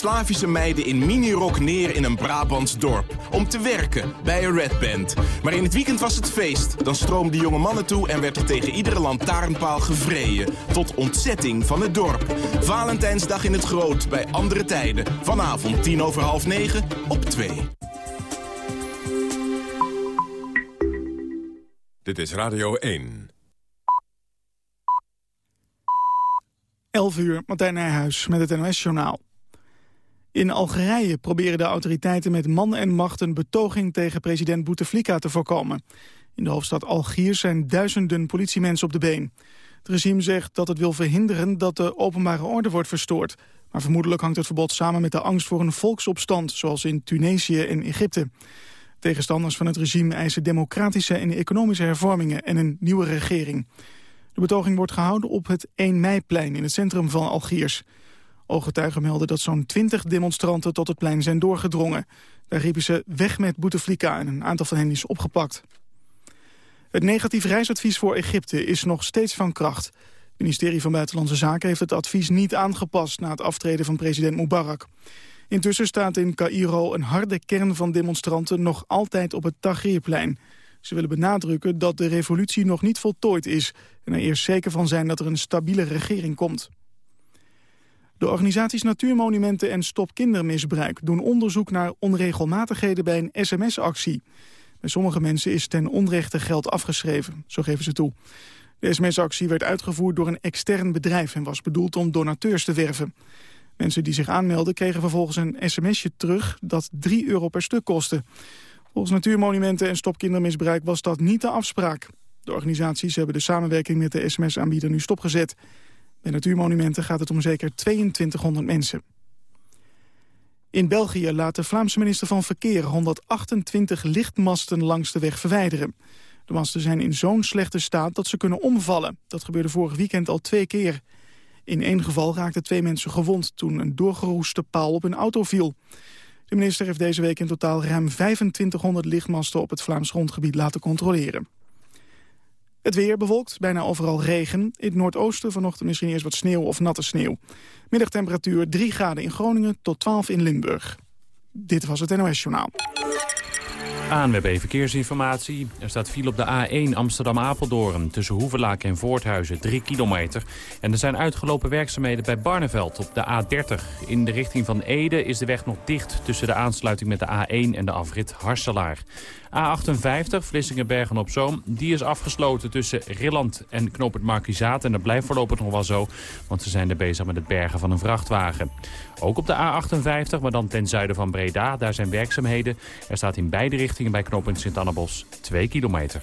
Slavische meiden in minirok neer in een Brabants dorp. Om te werken bij een Red Band. Maar in het weekend was het feest. Dan stroomden jonge mannen toe en werd er tegen iedere lantaarnpaal gevreden. Tot ontzetting van het dorp. Valentijnsdag in het Groot bij andere tijden. Vanavond tien over half negen op 2. Dit is Radio 1. 11 uur, Martijn Nijhuis met het NOS-journaal. In Algerije proberen de autoriteiten met man en macht een betoging tegen president Bouteflika te voorkomen. In de hoofdstad Algiers zijn duizenden politiemensen op de been. Het regime zegt dat het wil verhinderen dat de openbare orde wordt verstoord. Maar vermoedelijk hangt het verbod samen met de angst voor een volksopstand, zoals in Tunesië en Egypte. Tegenstanders van het regime eisen democratische en economische hervormingen en een nieuwe regering. De betoging wordt gehouden op het 1 Meiplein in het centrum van Algiers. Ooggetuigen melden dat zo'n 20 demonstranten tot het plein zijn doorgedrongen. Daar riepen ze weg met Bouteflika en een aantal van hen is opgepakt. Het negatief reisadvies voor Egypte is nog steeds van kracht. Het ministerie van Buitenlandse Zaken heeft het advies niet aangepast... na het aftreden van president Mubarak. Intussen staat in Cairo een harde kern van demonstranten... nog altijd op het Tahrirplein. Ze willen benadrukken dat de revolutie nog niet voltooid is... en er eerst zeker van zijn dat er een stabiele regering komt. De organisaties Natuurmonumenten en Stop Kindermisbruik doen onderzoek naar onregelmatigheden bij een sms-actie. Bij sommige mensen is ten onrechte geld afgeschreven, zo geven ze toe. De sms-actie werd uitgevoerd door een extern bedrijf en was bedoeld om donateurs te werven. Mensen die zich aanmelden kregen vervolgens een sms'je terug dat 3 euro per stuk kostte. Volgens Natuurmonumenten en Stop Kindermisbruik was dat niet de afspraak. De organisaties hebben de samenwerking met de sms-aanbieder nu stopgezet. Bij natuurmonumenten gaat het om zeker 2200 mensen. In België laat de Vlaamse minister van Verkeer 128 lichtmasten langs de weg verwijderen. De masten zijn in zo'n slechte staat dat ze kunnen omvallen. Dat gebeurde vorig weekend al twee keer. In één geval raakten twee mensen gewond toen een doorgeroeste paal op een auto viel. De minister heeft deze week in totaal ruim 2500 lichtmasten op het Vlaams grondgebied laten controleren. Het weer bewolkt, bijna overal regen. In het noordoosten vanochtend misschien eerst wat sneeuw of natte sneeuw. Middagtemperatuur 3 graden in Groningen tot 12 in Limburg. Dit was het NOS Journaal. ANWB Verkeersinformatie. Er staat file op de A1 Amsterdam-Apeldoorn... tussen Hoevelaak en Voorthuizen, 3 kilometer. En er zijn uitgelopen werkzaamheden bij Barneveld op de A30. In de richting van Ede is de weg nog dicht... tussen de aansluiting met de A1 en de afrit Harselaar. A58, Vlissingen-Bergen-op-Zoom, die is afgesloten tussen Rilland en Knoop. En dat blijft voorlopig nog wel zo, want ze zijn er bezig met het bergen van een vrachtwagen. Ook op de A58, maar dan ten zuiden van Breda, daar zijn werkzaamheden. Er staat in beide richtingen bij knooppunt Sint-Annabos 2 kilometer.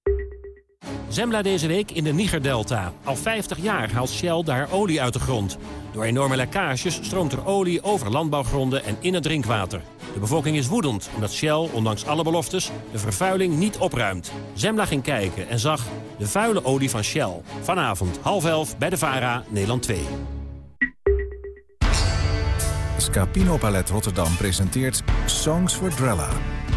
Zembla deze week in de Niger-delta. Al 50 jaar haalt Shell daar olie uit de grond. Door enorme lekkages stroomt er olie over landbouwgronden en in het drinkwater. De bevolking is woedend omdat Shell, ondanks alle beloftes, de vervuiling niet opruimt. Zembla ging kijken en zag de vuile olie van Shell. Vanavond half elf bij de VARA, Nederland 2. Scapino Palet Rotterdam presenteert Songs for Drella.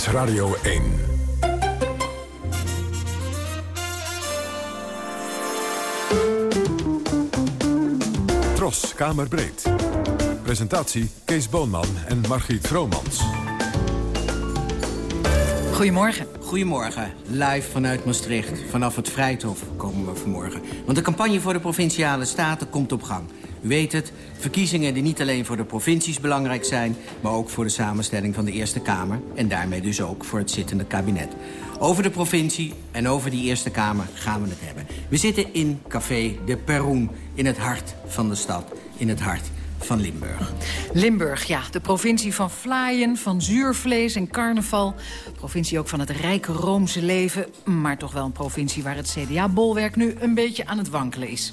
is Radio 1. Tros, Kamerbreed. Presentatie Kees Boonman en Margriet Vromans. Goedemorgen. Goedemorgen. Live vanuit Maastricht. Vanaf het Vrijthof komen we vanmorgen. Want de campagne voor de Provinciale Staten komt op gang. U weet het, verkiezingen die niet alleen voor de provincies belangrijk zijn... maar ook voor de samenstelling van de Eerste Kamer... en daarmee dus ook voor het zittende kabinet. Over de provincie en over die Eerste Kamer gaan we het hebben. We zitten in Café de Perroen, in het hart van de stad, in het hart van Limburg. Limburg, ja. De provincie van vlaaien, van zuurvlees en carnaval. Provincie ook van het rijke Roomse leven. Maar toch wel een provincie waar het CDA-bolwerk nu een beetje aan het wankelen is.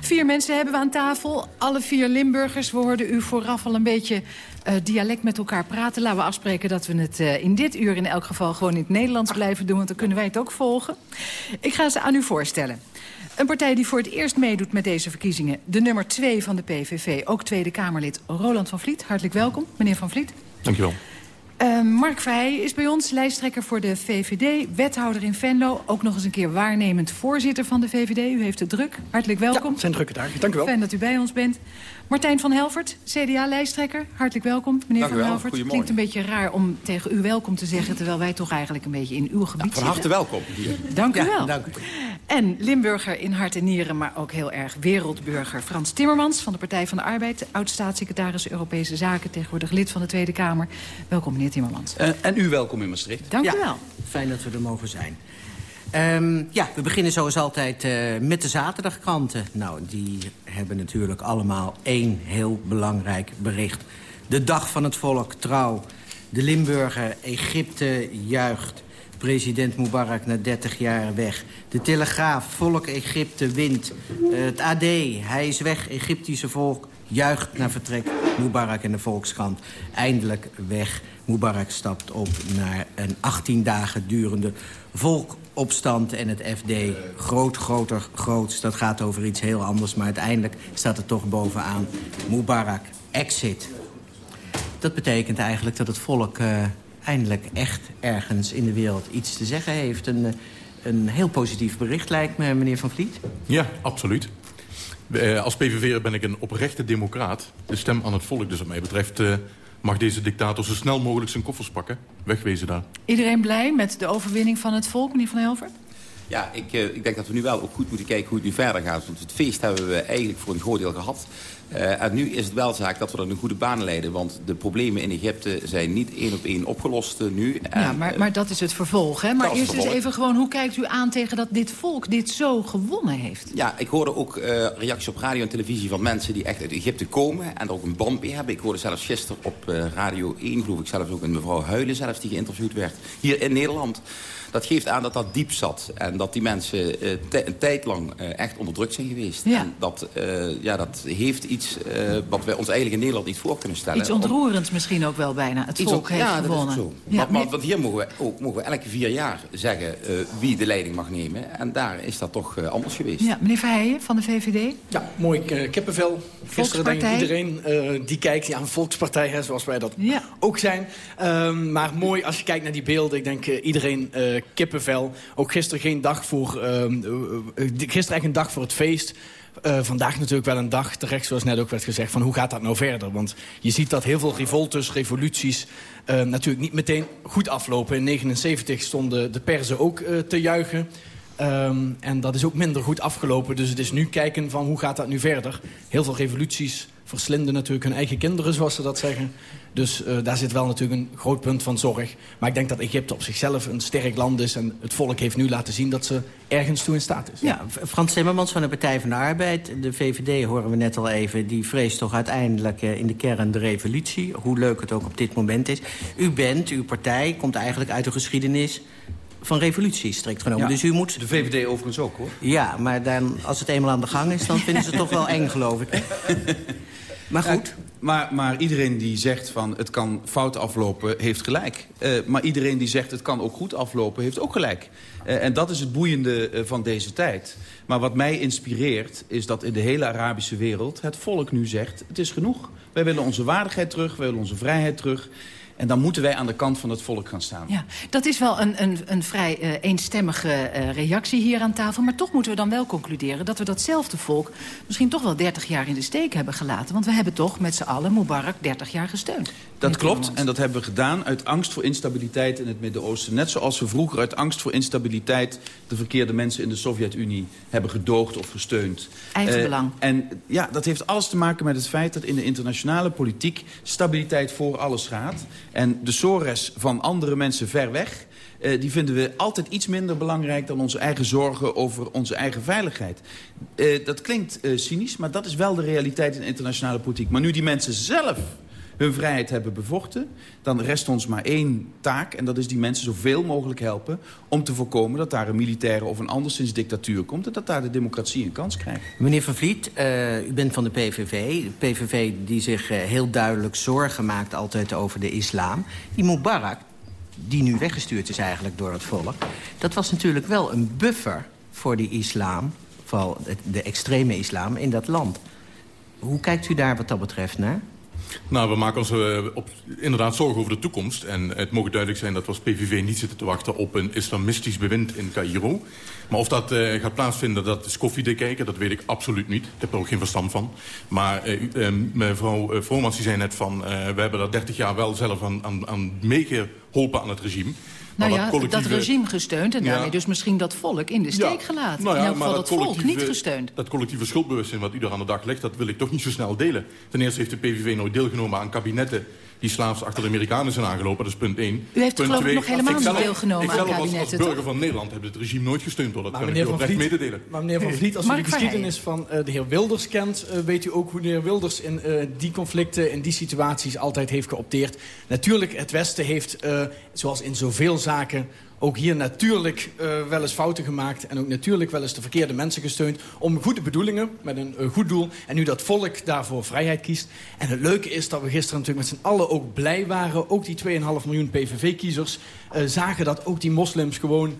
Vier mensen hebben we aan tafel. Alle vier Limburgers. We hoorden u vooraf al een beetje uh, dialect met elkaar praten. Laten we afspreken dat we het uh, in dit uur in elk geval gewoon in het Nederlands blijven doen. Want dan kunnen wij het ook volgen. Ik ga ze aan u voorstellen. Een partij die voor het eerst meedoet met deze verkiezingen. De nummer 2 van de PVV, ook Tweede Kamerlid Roland van Vliet. Hartelijk welkom, meneer van Vliet. Dankjewel. Uh, Mark Verheij is bij ons, lijsttrekker voor de VVD, wethouder in Venlo. Ook nog eens een keer waarnemend voorzitter van de VVD. U heeft het druk. Hartelijk welkom. Ja, zijn drukke dagen. Dank u wel. Fijn dat u bij ons bent. Martijn van Helvert, CDA-lijsttrekker. Hartelijk welkom, meneer Dank van Helvert. Het klinkt een beetje raar om tegen u welkom te zeggen... terwijl wij toch eigenlijk een beetje in uw gebied ja, van harte zitten. welkom hier. Dank u Ja, wel. dank u. En Limburger in hart en nieren, maar ook heel erg wereldburger. Frans Timmermans van de Partij van de Arbeid. Oud-staatssecretaris Europese Zaken, tegenwoordig lid van de Tweede Kamer. Welkom, meneer Timmermans. Uh, en u welkom in Maastricht. Dank ja, u wel. Fijn dat we er mogen zijn. Um, ja, we beginnen zoals altijd uh, met de zaterdagkranten. Nou, die hebben natuurlijk allemaal één heel belangrijk bericht. De dag van het volk, trouw. De Limburger, Egypte juicht. President Mubarak na 30 jaar weg. De Telegraaf, volk Egypte wint. Uh, het AD, hij is weg, Egyptische volk juicht naar vertrek. Mubarak en de Volkskrant eindelijk weg. Mubarak stapt op naar een 18 dagen durende volkopstand. En het FD, groot, groter, groots. Dat gaat over iets heel anders, maar uiteindelijk staat het toch bovenaan. Mubarak, exit. Dat betekent eigenlijk dat het volk uh, eindelijk echt ergens in de wereld iets te zeggen heeft. Een, uh, een heel positief bericht lijkt me, meneer Van Vliet. Ja, absoluut. Uh, als PVV'er ben ik een oprechte democraat. De stem aan het volk dus wat mij betreft... mag deze dictator zo snel mogelijk zijn koffers pakken. Wegwezen daar. Iedereen blij met de overwinning van het volk, meneer Van Helvert? Ja, ik, uh, ik denk dat we nu wel ook goed moeten kijken hoe het nu verder gaat. Want het feest hebben we eigenlijk voor een groot deel gehad. Uh, en nu is het wel zaak dat we er een goede baan leiden. Want de problemen in Egypte zijn niet één op één opgelost uh, nu. En, ja, maar, maar dat is het vervolg, hè? Maar eerst eens even gewoon, hoe kijkt u aan tegen dat dit volk dit zo gewonnen heeft? Ja, ik hoorde ook uh, reacties op radio en televisie van mensen die echt uit Egypte komen... en er ook een band mee hebben. Ik hoorde zelfs gisteren op Radio 1, geloof ik zelfs ook een mevrouw Huilen... zelfs die geïnterviewd werd, hier in Nederland... Dat geeft aan dat dat diep zat. En dat die mensen uh, een tijd lang uh, echt onderdrukt zijn geweest. Ja. En dat, uh, ja, dat heeft iets wat wij ons eigenlijk in Nederland niet voor kunnen stellen. Iets ontroerends Om... misschien ook wel bijna. Het iets volk heeft ja, gewonnen. Dat is zo. Ja, maar, maar, want hier mogen we, ook, mogen we elke vier jaar zeggen wie de leiding mag nemen. En daar is dat toch anders geweest. Ja, meneer Verheijen van de VVD. Ja, mooi kippenvel. Gisteren denk ik iedereen die kijkt. Ja, een volkspartij, hè, zoals wij dat ja. ook zijn. Um, maar mooi als je kijkt naar die beelden. Ik denk iedereen kippenvel. Ook gisteren geen dag voor... Uh, gisteren eigenlijk een dag voor het feest. Uh, vandaag natuurlijk wel een dag, terecht zoals net ook werd gezegd... van hoe gaat dat nou verder? Want je ziet dat heel veel revoltes, revoluties... Uh, natuurlijk niet meteen goed aflopen. In 1979 stonden de persen ook uh, te juichen... Um, en dat is ook minder goed afgelopen. Dus het is nu kijken van hoe gaat dat nu verder. Heel veel revoluties verslinden natuurlijk hun eigen kinderen, zoals ze dat zeggen. Dus uh, daar zit wel natuurlijk een groot punt van zorg. Maar ik denk dat Egypte op zichzelf een sterk land is... en het volk heeft nu laten zien dat ze ergens toe in staat is. Ja, Frans Timmermans van de Partij van de Arbeid. De VVD horen we net al even. Die vreest toch uiteindelijk uh, in de kern de revolutie. Hoe leuk het ook op dit moment is. U bent, uw partij, komt eigenlijk uit de geschiedenis van revolutie, strikt genomen. Ja, dus u moet... De VVD overigens ook, hoor. Ja, maar dan, als het eenmaal aan de gang is... dan vinden ze het toch wel eng, geloof ik. Maar goed. Ja, maar, maar iedereen die zegt van het kan fout aflopen, heeft gelijk. Uh, maar iedereen die zegt het kan ook goed aflopen, heeft ook gelijk. Uh, en dat is het boeiende uh, van deze tijd. Maar wat mij inspireert, is dat in de hele Arabische wereld... het volk nu zegt, het is genoeg. Wij willen onze waardigheid terug, wij willen onze vrijheid terug... En dan moeten wij aan de kant van het volk gaan staan. Ja, dat is wel een, een, een vrij uh, eenstemmige uh, reactie hier aan tafel. Maar toch moeten we dan wel concluderen dat we datzelfde volk... misschien toch wel 30 jaar in de steek hebben gelaten. Want we hebben toch met z'n allen Mubarak 30 jaar gesteund. Dat klopt en dat hebben we gedaan uit angst voor instabiliteit in het Midden-Oosten. Net zoals we vroeger uit angst voor instabiliteit... de verkeerde mensen in de Sovjet-Unie hebben gedoogd of gesteund. Eigen belang. Uh, en ja, dat heeft alles te maken met het feit dat in de internationale politiek... stabiliteit voor alles gaat. En de sores van andere mensen ver weg... Uh, die vinden we altijd iets minder belangrijk dan onze eigen zorgen over onze eigen veiligheid. Uh, dat klinkt uh, cynisch, maar dat is wel de realiteit in internationale politiek. Maar nu die mensen zelf hun vrijheid hebben bevochten... dan rest ons maar één taak en dat is die mensen zoveel mogelijk helpen... om te voorkomen dat daar een militaire of een anderszins dictatuur komt... en dat daar de democratie een kans krijgt. Meneer Van Vliet, uh, u bent van de PVV. De PVV die zich uh, heel duidelijk zorgen maakt altijd over de islam. Die Mubarak, die nu weggestuurd is eigenlijk door het volk... dat was natuurlijk wel een buffer voor die islam... vooral de extreme islam in dat land. Hoe kijkt u daar wat dat betreft naar? Nou, we maken ons uh, op, inderdaad zorgen over de toekomst. En het mogen duidelijk zijn dat we als PVV niet zitten te wachten op een islamistisch bewind in Cairo. Maar of dat uh, gaat plaatsvinden, dat is koffiedik kijken, dat weet ik absoluut niet. Ik heb er ook geen verstand van. Maar uh, mevrouw Vromans die zei net van, we hebben daar 30 jaar wel zelf aan, aan, aan meegeholpen aan het regime. Nou ja, collectieve... dat regime gesteund en daarmee ja. dus misschien dat volk in de steek ja. gelaten. Nou ja, in elk geval dat, dat volk niet gesteund. Dat collectieve schuldbewustzijn wat u daar aan de dag legt... dat wil ik toch niet zo snel delen. Ten eerste heeft de PVV nooit deelgenomen aan kabinetten... die slaafs achter de Amerikanen zijn aangelopen. Dat is punt 1. U heeft punt geloof nog helemaal niet deelgenomen aan kabinetten, Ik zelf als, als burger van Nederland heb het regime nooit gesteund. Hoor. Dat maar kan ik u oprecht mededelen. Maar meneer Van Vliet, als u de geschiedenis van uh, de heer Wilders kent... Uh, weet u ook hoe de heer Wilders in uh, die conflicten, in die situaties... altijd heeft geopteerd. Natuurlijk, het Westen heeft, zoals in zoveel zaken ook hier natuurlijk uh, wel eens fouten gemaakt... en ook natuurlijk wel eens de verkeerde mensen gesteund... om goede bedoelingen, met een uh, goed doel... en nu dat volk daarvoor vrijheid kiest. En het leuke is dat we gisteren natuurlijk met z'n allen ook blij waren... ook die 2,5 miljoen PVV-kiezers uh, zagen dat ook die moslims gewoon...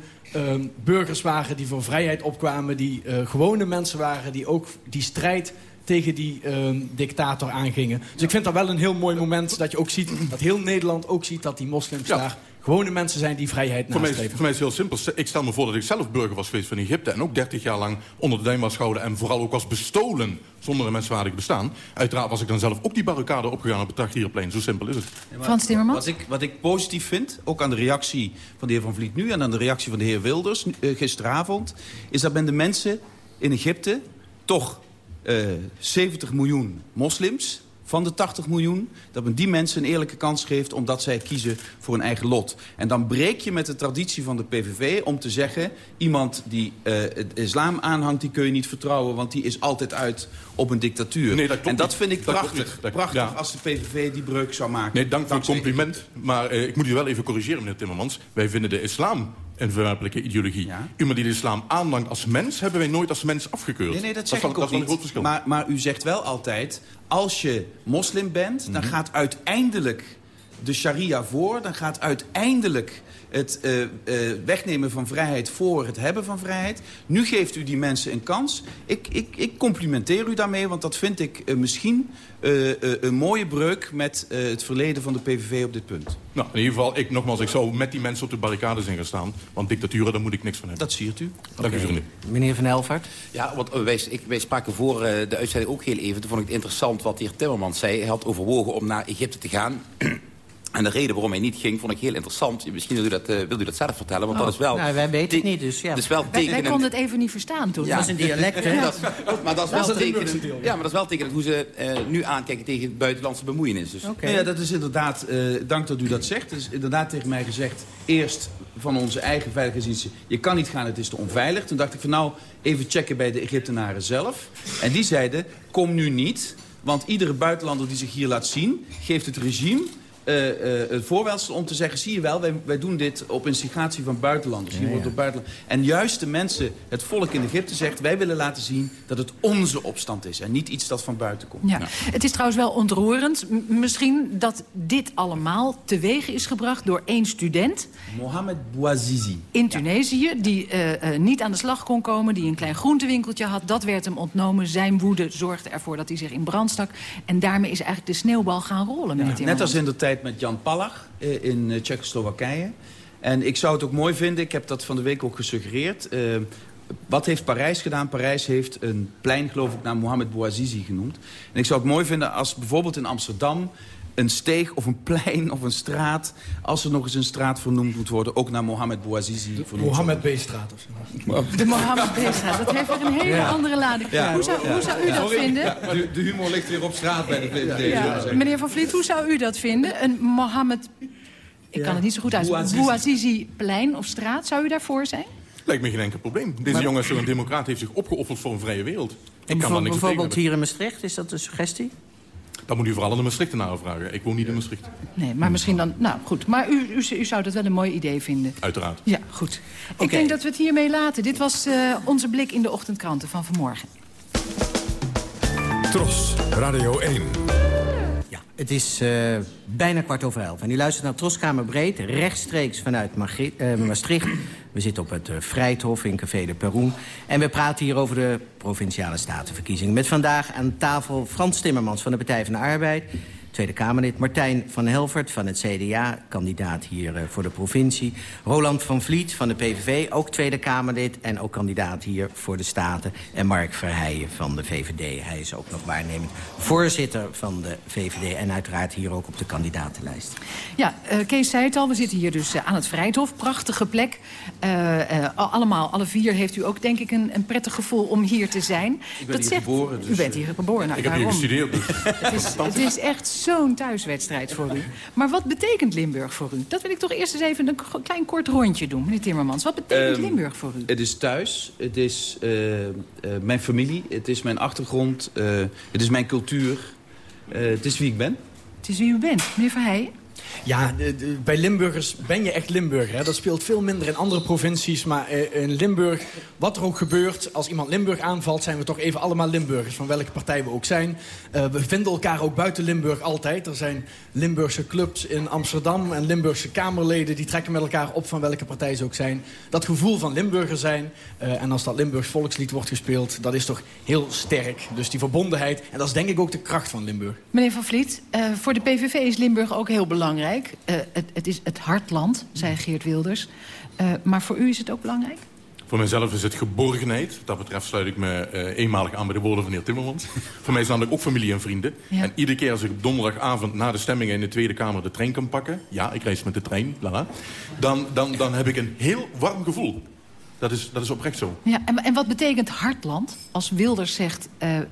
burgers waren die voor vrijheid opkwamen... die gewone mensen waren die ook die strijd tegen die uh, dictator aangingen. Dus ik vind dat wel een heel mooi moment dat je ook ziet... dat heel Nederland ook ziet dat die moslims ja. daar gewone mensen zijn die vrijheid voor nastreven. Mij, voor mij is het heel simpel. Ik stel me voor dat ik zelf burger was geweest van Egypte... en ook 30 jaar lang onder de duim was gehouden... en vooral ook was bestolen zonder een menswaardig bestaan. Uiteraard was ik dan zelf ook die barricade opgegaan op het Tachtirplein. Zo simpel is het. Ja, Frans Timmermans? Wat ik, wat ik positief vind, ook aan de reactie van de heer Van Vliet nu... en aan de reactie van de heer Wilders uh, gisteravond... is dat men de mensen in Egypte toch uh, 70 miljoen moslims van de 80 miljoen... dat men die mensen een eerlijke kans geeft... omdat zij kiezen voor hun eigen lot. En dan breek je met de traditie van de PVV om te zeggen... iemand die uh, het islam aanhangt, die kun je niet vertrouwen... want die is altijd uit op een dictatuur. Nee, dat en dat vind ik dat prachtig. Dat, prachtig ja. als de PVV die breuk zou maken. Nee, dank voor het compliment. Maar uh, ik moet u wel even corrigeren, meneer Timmermans. Wij vinden de islam een verwerpelijke ideologie. Ja? Iemand die de islam aanlangt als mens... hebben wij nooit als mens afgekeurd. Nee, nee dat zeg dat ik ook een groot verschil. Maar, maar u zegt wel altijd... als je moslim bent, dan Mhm. gaat uiteindelijk de sharia voor. Dan gaat uiteindelijk het uh, uh, wegnemen van vrijheid voor het hebben van vrijheid. Nu geeft u die mensen een kans. Ik, ik, ik complimenteer u daarmee, want dat vind ik uh, misschien een mooie breuk... met het verleden van de PVV op dit punt. Nou, in ieder geval, ik, nogmaals, ik zou met die mensen op de barricades in gaan staan. Want dictaturen, daar moet ik niks van hebben. Dat siert u. Dank u, vrienden. Meneer Van Helvert? Ja, want eh, wij, ik, wij spraken voor eh, de uitzending ook heel even. Toen vond ik het interessant wat de heer Timmermans zei. Hij had overwogen om naar Egypte te gaan. En de reden waarom hij niet ging, vond ik heel interessant. Misschien wil u dat, uh, wil u dat zelf vertellen, want Oh, dat is wel... Nou, wij weten het niet, dus ja. Wel Wij, konden het even niet verstaan toen. Ja. Dat is een dialect, hè? Dat, maar dat is wel het tekenend. ja. Ja, maar dat is wel tekenend hoe ze uh, nu aankijken tegen buitenlandse bemoeienis. Dus. Oké. Nou ja, dat is inderdaad, uh, dank dat u dat zegt. Het is inderdaad tegen mij gezegd, eerst van onze eigen veiligheidsdiensten... je kan niet gaan, het is te onveilig. Toen dacht ik van nou, even checken bij de Egyptenaren zelf. En die zeiden, kom nu niet, want iedere buitenlander die zich hier laat zien... geeft het regime uh, uh, het voorwelsel om te zeggen... zie je wel, wij, wij doen dit op instigatie van buitenlanders. Hier Ja, wordt ja. door buitenland... En juist de mensen, het volk in Egypte zegt... wij willen laten zien dat het onze opstand is... en niet iets dat van buiten komt. Ja. Het is trouwens wel ontroerend. Misschien dat dit allemaal teweeg is gebracht door één student Mohamed Bouazizi. in Tunesië... die eh, eh, niet aan de slag kon komen, die een klein groentewinkeltje had. Dat werd hem ontnomen. Zijn woede zorgde ervoor dat hij zich in brand stak. En daarmee is eigenlijk de sneeuwbal gaan rollen, Net als in de tijd met Jan Palach uh, in uh, Tsjechoslowakije. En ik zou het ook mooi vinden, ik heb dat van de week ook gesuggereerd... wat heeft Parijs gedaan? Parijs heeft een plein, geloof ik, naar Mohamed Bouazizi genoemd. En ik zou het mooi vinden als bijvoorbeeld in Amsterdam een steeg of een plein of een straat... als er nog eens een straat vernoemd moet worden... ook naar Mohammed Bouazizi vernoemd Mohammed B-straat of zo. De Mohammed B-straat, dat heeft weer een hele ja. andere lading. Ja. Hoe, zou, hoe zou u dat vinden? De, de, humor ligt weer op straat bij de VVD. Meneer Van Vliet, hoe zou u dat vinden? Een Mohammed... Ik kan het niet zo goed uitspreken. Bouazizi plein of straat, zou u daarvoor zijn? Lijkt me geen enkel probleem. Deze maar... jongen is een democraat, heeft zich opgeofferd voor een vrije wereld. Ik kan niks bijvoorbeeld hier in Maastricht, is dat een suggestie? Dan moet u vooral aan de Maastrichtenaren vragen. Ik woon niet in Maastricht. Nee, maar misschien dan... Nou, goed. Maar u, u, u zou dat wel een mooi idee vinden. Uiteraard. Ja, goed. Okay. Ik denk dat we het hiermee laten. Dit was uh, onze blik in de ochtendkranten van vanmorgen. Tros, Radio 1. Ja, het is uh, bijna kwart over elf. En u luistert naar Troskamer Breed, rechtstreeks vanuit Magri uh, Maastricht. We zitten op het uh, Vrijthof in Café de Peroen. En we praten hier over de Provinciale Statenverkiezingen. Met vandaag aan tafel Frans Timmermans van de Partij van de Arbeid... Tweede Kamerlid. Martijn van Helvert van het CDA, kandidaat hier uh, voor de provincie. Roland van Vliet van de PVV, ook Tweede Kamerlid... en ook kandidaat hier voor de Staten. En Mark Verheijen van de VVD. Hij is ook nog waarnemend voorzitter van de VVD... en uiteraard hier ook op de kandidatenlijst. Ja, uh, Kees zei het al, we zitten hier dus uh, aan het Vrijthof. Prachtige plek. allemaal, alle vier heeft u ook denk ik een, een prettig gevoel om hier te zijn. Ik ben Dat hier zegt, geboren. Dus, u bent hier geboren. Nou, ik heb hier gestudeerd. Dus. het, is, het is echt zo'n thuiswedstrijd voor u. Maar wat betekent Limburg voor u? Dat wil ik toch eerst eens even een klein kort rondje doen, meneer Timmermans. Wat betekent um, Limburg voor u? Het is thuis, het is uh, uh, mijn familie, het is mijn achtergrond, uh, het is mijn cultuur. het is wie ik ben. Het is wie u bent, meneer Verheijen? Ja, bij Limburgers ben je echt Limburger. Hè? Dat speelt veel minder in andere provincies. Maar uh, in Limburg, wat er ook gebeurt... als iemand Limburg aanvalt, zijn we toch even allemaal Limburgers. Van welke partij we ook zijn. Uh, we vinden elkaar ook buiten Limburg altijd. Er zijn Limburgse clubs in Amsterdam... en Limburgse Kamerleden die trekken met elkaar op... van welke partij ze ook zijn. Dat gevoel van Limburger zijn... Uh, en als dat Limburgs volkslied wordt gespeeld... dat is toch heel sterk. Dus die verbondenheid. En dat is denk ik ook de kracht van Limburg. Meneer Van Vliet, voor de PVV is Limburg ook heel belangrijk belangrijk. Uh, het, het, is het hartland, zei Geert Wilders. Uh, maar voor u is het ook belangrijk? Voor mijzelf is het geborgenheid. Wat dat betreft sluit ik me uh, eenmalig aan bij de woorden van de heer Timmermans. voor mij het namelijk ook familie en vrienden. Ja. En iedere keer als ik op donderdagavond na de stemmingen in de Tweede Kamer de trein kan pakken... ja, ik reis met de trein, lala, dan, dan, dan heb ik een heel warm gevoel. Dat is, dat is oprecht zo. Ja, en, en wat betekent hartland? Als Wilders zegt, uh, uh,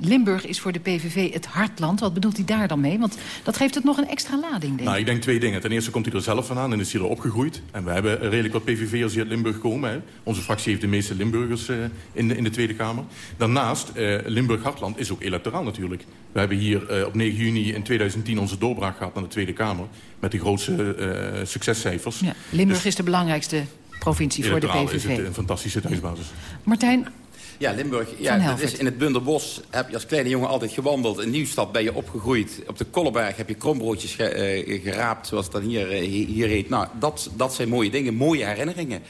Limburg is voor de PVV het hartland. Wat bedoelt hij daar dan mee? Want dat geeft het nog een extra lading, denk Nou, ik denk twee dingen. Ten eerste komt hij er zelf vandaan en is hij er opgegroeid. En we hebben redelijk wat PVV'ers die uit Limburg komen. Hè. Onze fractie heeft de meeste Limburgers uh, in, de, in de Tweede Kamer. Daarnaast, Limburg-Hartland is ook electoraal natuurlijk. We hebben hier op 9 juni in 2010 onze doorbraak gehad naar de Tweede Kamer. Met de grootste succescijfers. Ja, Limburg dus, is de belangrijkste provincie voor de PVV. is het een fantastische thuisbasis. Martijn, ja, Limburg. Ja, dat is in het Bunderbos heb je als kleine jongen altijd gewandeld. In Nieuwstad ben je opgegroeid. Op de Kolleberg heb je krombroodjes ge, uh, geraapt, zoals het dan hier, uh, hier heet. Nou, dat, dat zijn mooie dingen, mooie herinneringen.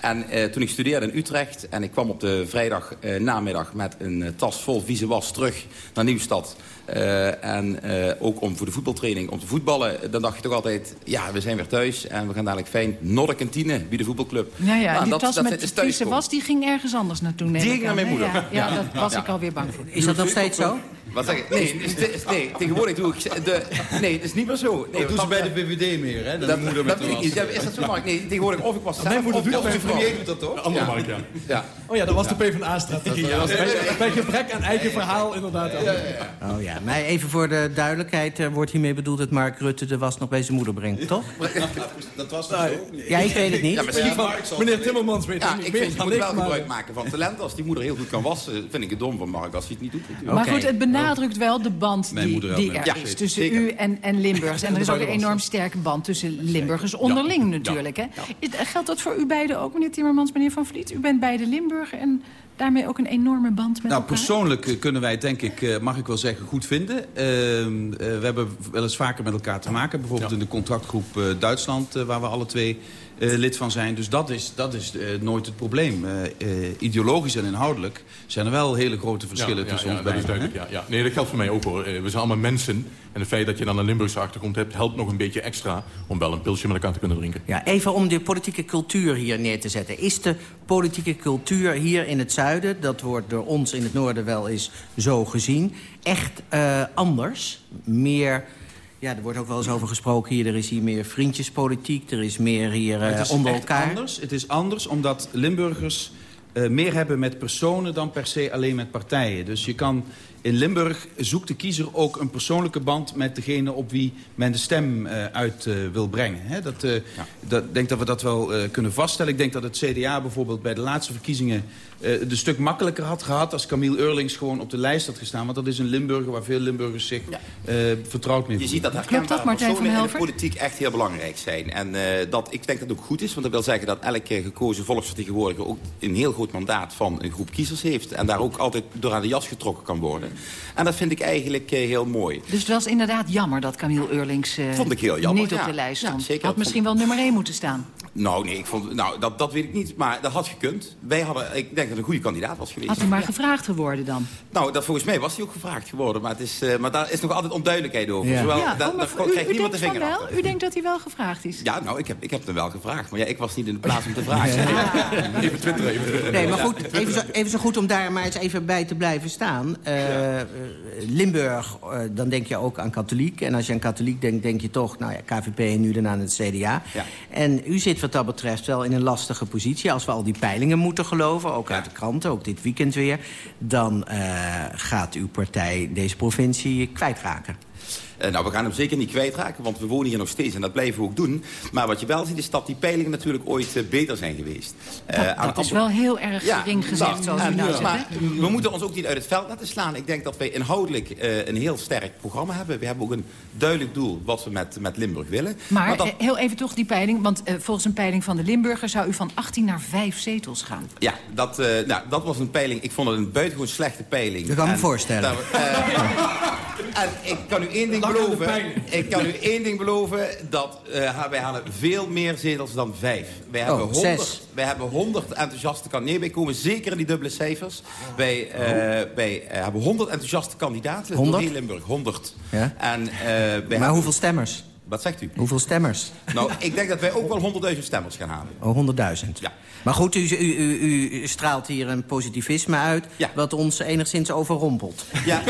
En uh, toen ik studeerde in Utrecht en ik kwam op de vrijdag namiddag met een tas vol vieze was terug naar Nieuwstad... Uh, en uh, ook om voor de voetbaltraining, om te voetballen... dan dacht je toch altijd, ja, we zijn weer thuis... en we gaan dadelijk fijn naar de kantine bij de voetbalclub. Ja, ja, nou, die dat, tas dat met vieze was, die ging ergens anders naartoe. Die ging naar mijn moeder. Ja, ja, dat was ik alweer bang voor. Is dat nog steeds zo? Wat zeg ik? Nee, nee, tegenwoordig doe ik... De, nee, het is niet meer zo. Nee, dat doen ze bij de BVD meer, hè? Dat, moeder met dat is, ja, is dat zo, Mark? Nee, tegenwoordig of ik was zelf... Mijn moeder doet dat, premier doet dat toch? De andere Mark, ja. ja. Oh ja, dat was de PvdA-strategie. Ja. Bij gebrek aan eigen verhaal, inderdaad. Oh ja, mij even voor de duidelijkheid... Uh, wordt hiermee bedoeld dat Mark Rutte de was nog bij zijn moeder brengt, toch? dat was toch zo? Ja, ik weet het niet. Ja, misschien van, meneer Timmermans weet het niet. Ik vind je moet wel gebruik maken van talent. Als die moeder heel goed kan wassen, vind ik het dom van Mark als hij het niet doet. Maar goed, het benadrukt wel de band die, die er is tussen u en, en Limburgers. En er is ook een enorm sterke band tussen Limburgers onderling natuurlijk. Hè? Geldt dat voor u beiden ook, meneer Timmermans, meneer Van Vliet? U bent beide Limburger en daarmee ook een enorme band met Nou, elkaar? persoonlijk kunnen wij het denk ik, eh, mag ik wel zeggen, goed vinden. Uh, we hebben wel eens vaker met elkaar te maken. Bijvoorbeeld ja. in de contractgroep uh, Duitsland, waar we alle twee lid van zijn. Dus dat is, dat is nooit het probleem. ideologisch en inhoudelijk zijn er wel hele grote verschillen tussen ons beiden. Dat is duidelijk, ja, ja. Nee, dat geldt voor mij ook hoor. we zijn allemaal mensen. En het feit dat je dan een Limburgse achtergrond hebt... helpt nog een beetje extra om wel een pilsje met elkaar te kunnen drinken. Ja, even om de politieke cultuur hier neer te zetten. Is de politieke cultuur hier in het zuiden... dat wordt door ons in het noorden wel eens zo gezien... echt uh, anders? Meer... Ja, er wordt ook wel eens over gesproken hier. Er is hier meer vriendjespolitiek. Er is meer hier uh, het is onder elkaar. Anders. Het is anders omdat Limburgers uh, meer hebben met personen... dan per se alleen met partijen. Dus je kan in Limburg zoekt de kiezer ook een persoonlijke band... met degene op wie men de stem uh, uit uh, wil brengen. Dat, uh, ja. dat, denk dat we dat wel kunnen vaststellen. Ik denk dat het CDA bijvoorbeeld bij de laatste verkiezingen... het een stuk makkelijker had gehad als Camille Eurlings gewoon op de lijst had gestaan. Want dat is een Limburger waar veel Limburgers zich ja. vertrouwd mee Je ziet dat herkenbare personen in de politiek echt heel belangrijk zijn. En dat, ik denk dat het ook goed is. Want dat wil zeggen dat elke gekozen volksvertegenwoordiger... ook een heel groot mandaat van een groep kiezers heeft. En daar ook altijd door aan de jas getrokken kan worden. En dat vind ik eigenlijk uh, heel mooi. Dus het was inderdaad jammer dat Camille Eurlings uh, vond ik heel jammer. niet op de lijst stond. Ja, zeker. Had misschien wel nummer 1 moeten staan. Nou, nee, ik vond, nou dat, dat weet ik niet. Maar dat had gekund. Wij hadden, ik denk dat het een goede kandidaat was geweest. Had hij maar ja. gevraagd geworden dan? Nou, dat, volgens mij was hij ook gevraagd geworden. Maar, het is, uh, maar daar is nog altijd onduidelijkheid over. Ja. Zowel, ja, daar, daar krijgt niemand de vinger wel? U denkt dat hij wel gevraagd is? Ja, nou, ik heb, ik heb hem wel gevraagd. Maar ja, ik was niet in de plaats om te vragen. Ja. Even twitteren. Even. Nee, maar goed, even zo, even zo goed om daar maar eens even bij te blijven staan. Uh, Limburg, uh, dan denk je ook aan katholiek. En als je aan katholiek denkt, denk je toch... nou ja, KVP en nu dan aan het CDA. Ja. En u zit wat dat betreft wel in een lastige positie. Als we al die peilingen moeten geloven, ook uit de kranten, ook dit weekend weer... dan uh, gaat uw partij deze provincie kwijtraken. Uh, nou, we gaan hem zeker niet kwijtraken, want we wonen hier nog steeds en dat blijven we ook doen. Maar wat je wel ziet is dat die peilingen natuurlijk ooit uh, beter zijn geweest. Uh, dat, dat is wel heel erg gering ja, gezegd, dat, zoals u nou zegt. Maar we moeten ons ook niet uit het veld laten slaan. Ik denk dat wij inhoudelijk een heel sterk programma hebben. We hebben ook een duidelijk doel wat we met, met Limburg willen. Maar, maar dat... heel even toch die peiling, want volgens een peiling van de Limburger... zou u van 18 naar 5 zetels gaan. Ja, dat, nou, dat was een peiling. Ik vond het een buitengewoon slechte peiling. Dat kan me voorstellen. en ik kan u één ding beloven. Ik kan u één ding beloven. Dat uh, wij halen veel meer zetels dan vijf. Wij oh, hebben, 100, wij hebben 100 enthousiaste kandidaten. Nee, wij komen zeker in die dubbele cijfers. Wij, uh, wij uh, hebben 100 enthousiaste kandidaten 100? door heel Limburg. 100. Ja? En, maar hebben... hoeveel stemmers? Wat zegt u? Hoeveel stemmers? Nou, ik denk dat wij ook wel 100.000 stemmers gaan halen. Oh, 100.000? Ja. Maar goed, u, u, u, u, straalt hier een positivisme uit... Ja. wat ons enigszins overrompelt. Ja,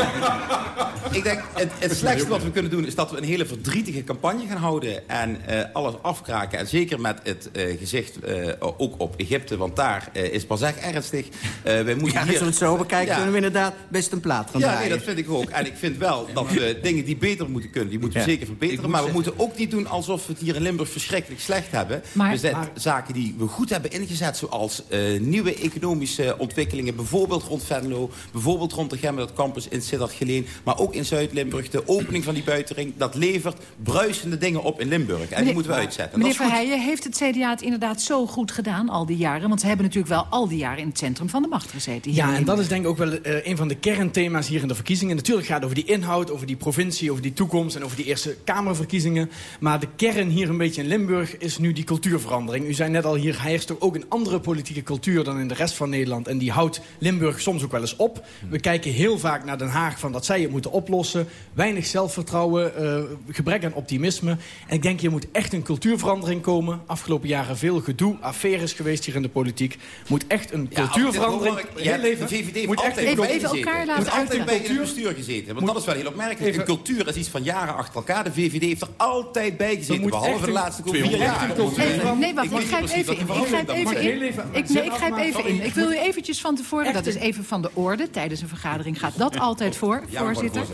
ik denk, het, het slechtste wat we kunnen doen... is dat we een hele verdrietige campagne gaan houden... en uh, alles afkraken. En zeker met het uh, gezicht uh, ook op Egypte, want daar is pas echt ernstig. wij moeten ja, hier... als we het zo bekijken, ja. kunnen we inderdaad best een plaat gaan Ja, draaien. nee, dat vind ik ook. En ik vind wel dat we dingen die beter moeten kunnen... die moeten we zeker verbeteren. Maar we moeten ook niet doen alsof we het hier in Limburg verschrikkelijk slecht hebben. Maar, we zijn maar... zaken die we goed hebben ingezet, zoals uh, nieuwe economische ontwikkelingen. Bijvoorbeeld rond Venlo, bijvoorbeeld rond de Gemmerat Campus in Sittard-Geleen. Maar ook in Zuid-Limburg, de opening van die buitenring. Dat levert bruisende dingen op in Limburg. En meneer, die moeten we uitzetten. Meneer Verheijen, heeft het CDA het inderdaad zo goed gedaan al die jaren? Want ze hebben natuurlijk wel al die jaren in het centrum van de macht gezeten. Ja, en dat is denk ik ook wel uh, een van de kernthema's hier in de verkiezingen. Natuurlijk gaat het over die inhoud, over die provincie, over die toekomst... en over die Eerste Kamerverkiezingen. Maar de kern hier een beetje in Limburg is nu die cultuurverandering. U zei net al, hier heerst toch ook een andere politieke cultuur dan in de rest van Nederland. En die houdt Limburg soms ook wel eens op. We kijken heel vaak naar Den Haag van dat zij het moeten oplossen. Weinig zelfvertrouwen, uh, gebrek aan optimisme. En ik denk, hier moet echt een cultuurverandering komen. Afgelopen jaren veel gedoe, affaires geweest hier in de politiek. Moet echt een ja, cultuurverandering... Ja, de VVD moet echt even, even elkaar laten moet altijd bij in het bestuur gezeten. Want dat is wel heel opmerkelijk. Even, een cultuur is iets van jaren achter elkaar. De VVD heeft er altijd bij gezeten. Behalve de laatste jaar. Even, nee, wacht, ik grijp even in. Ik grijp even in. Ik, nee, ik grijp even in. Ik wil u eventjes van tevoren, dat is even van de orde. Tijdens een vergadering gaat dat altijd voor, voorzitter.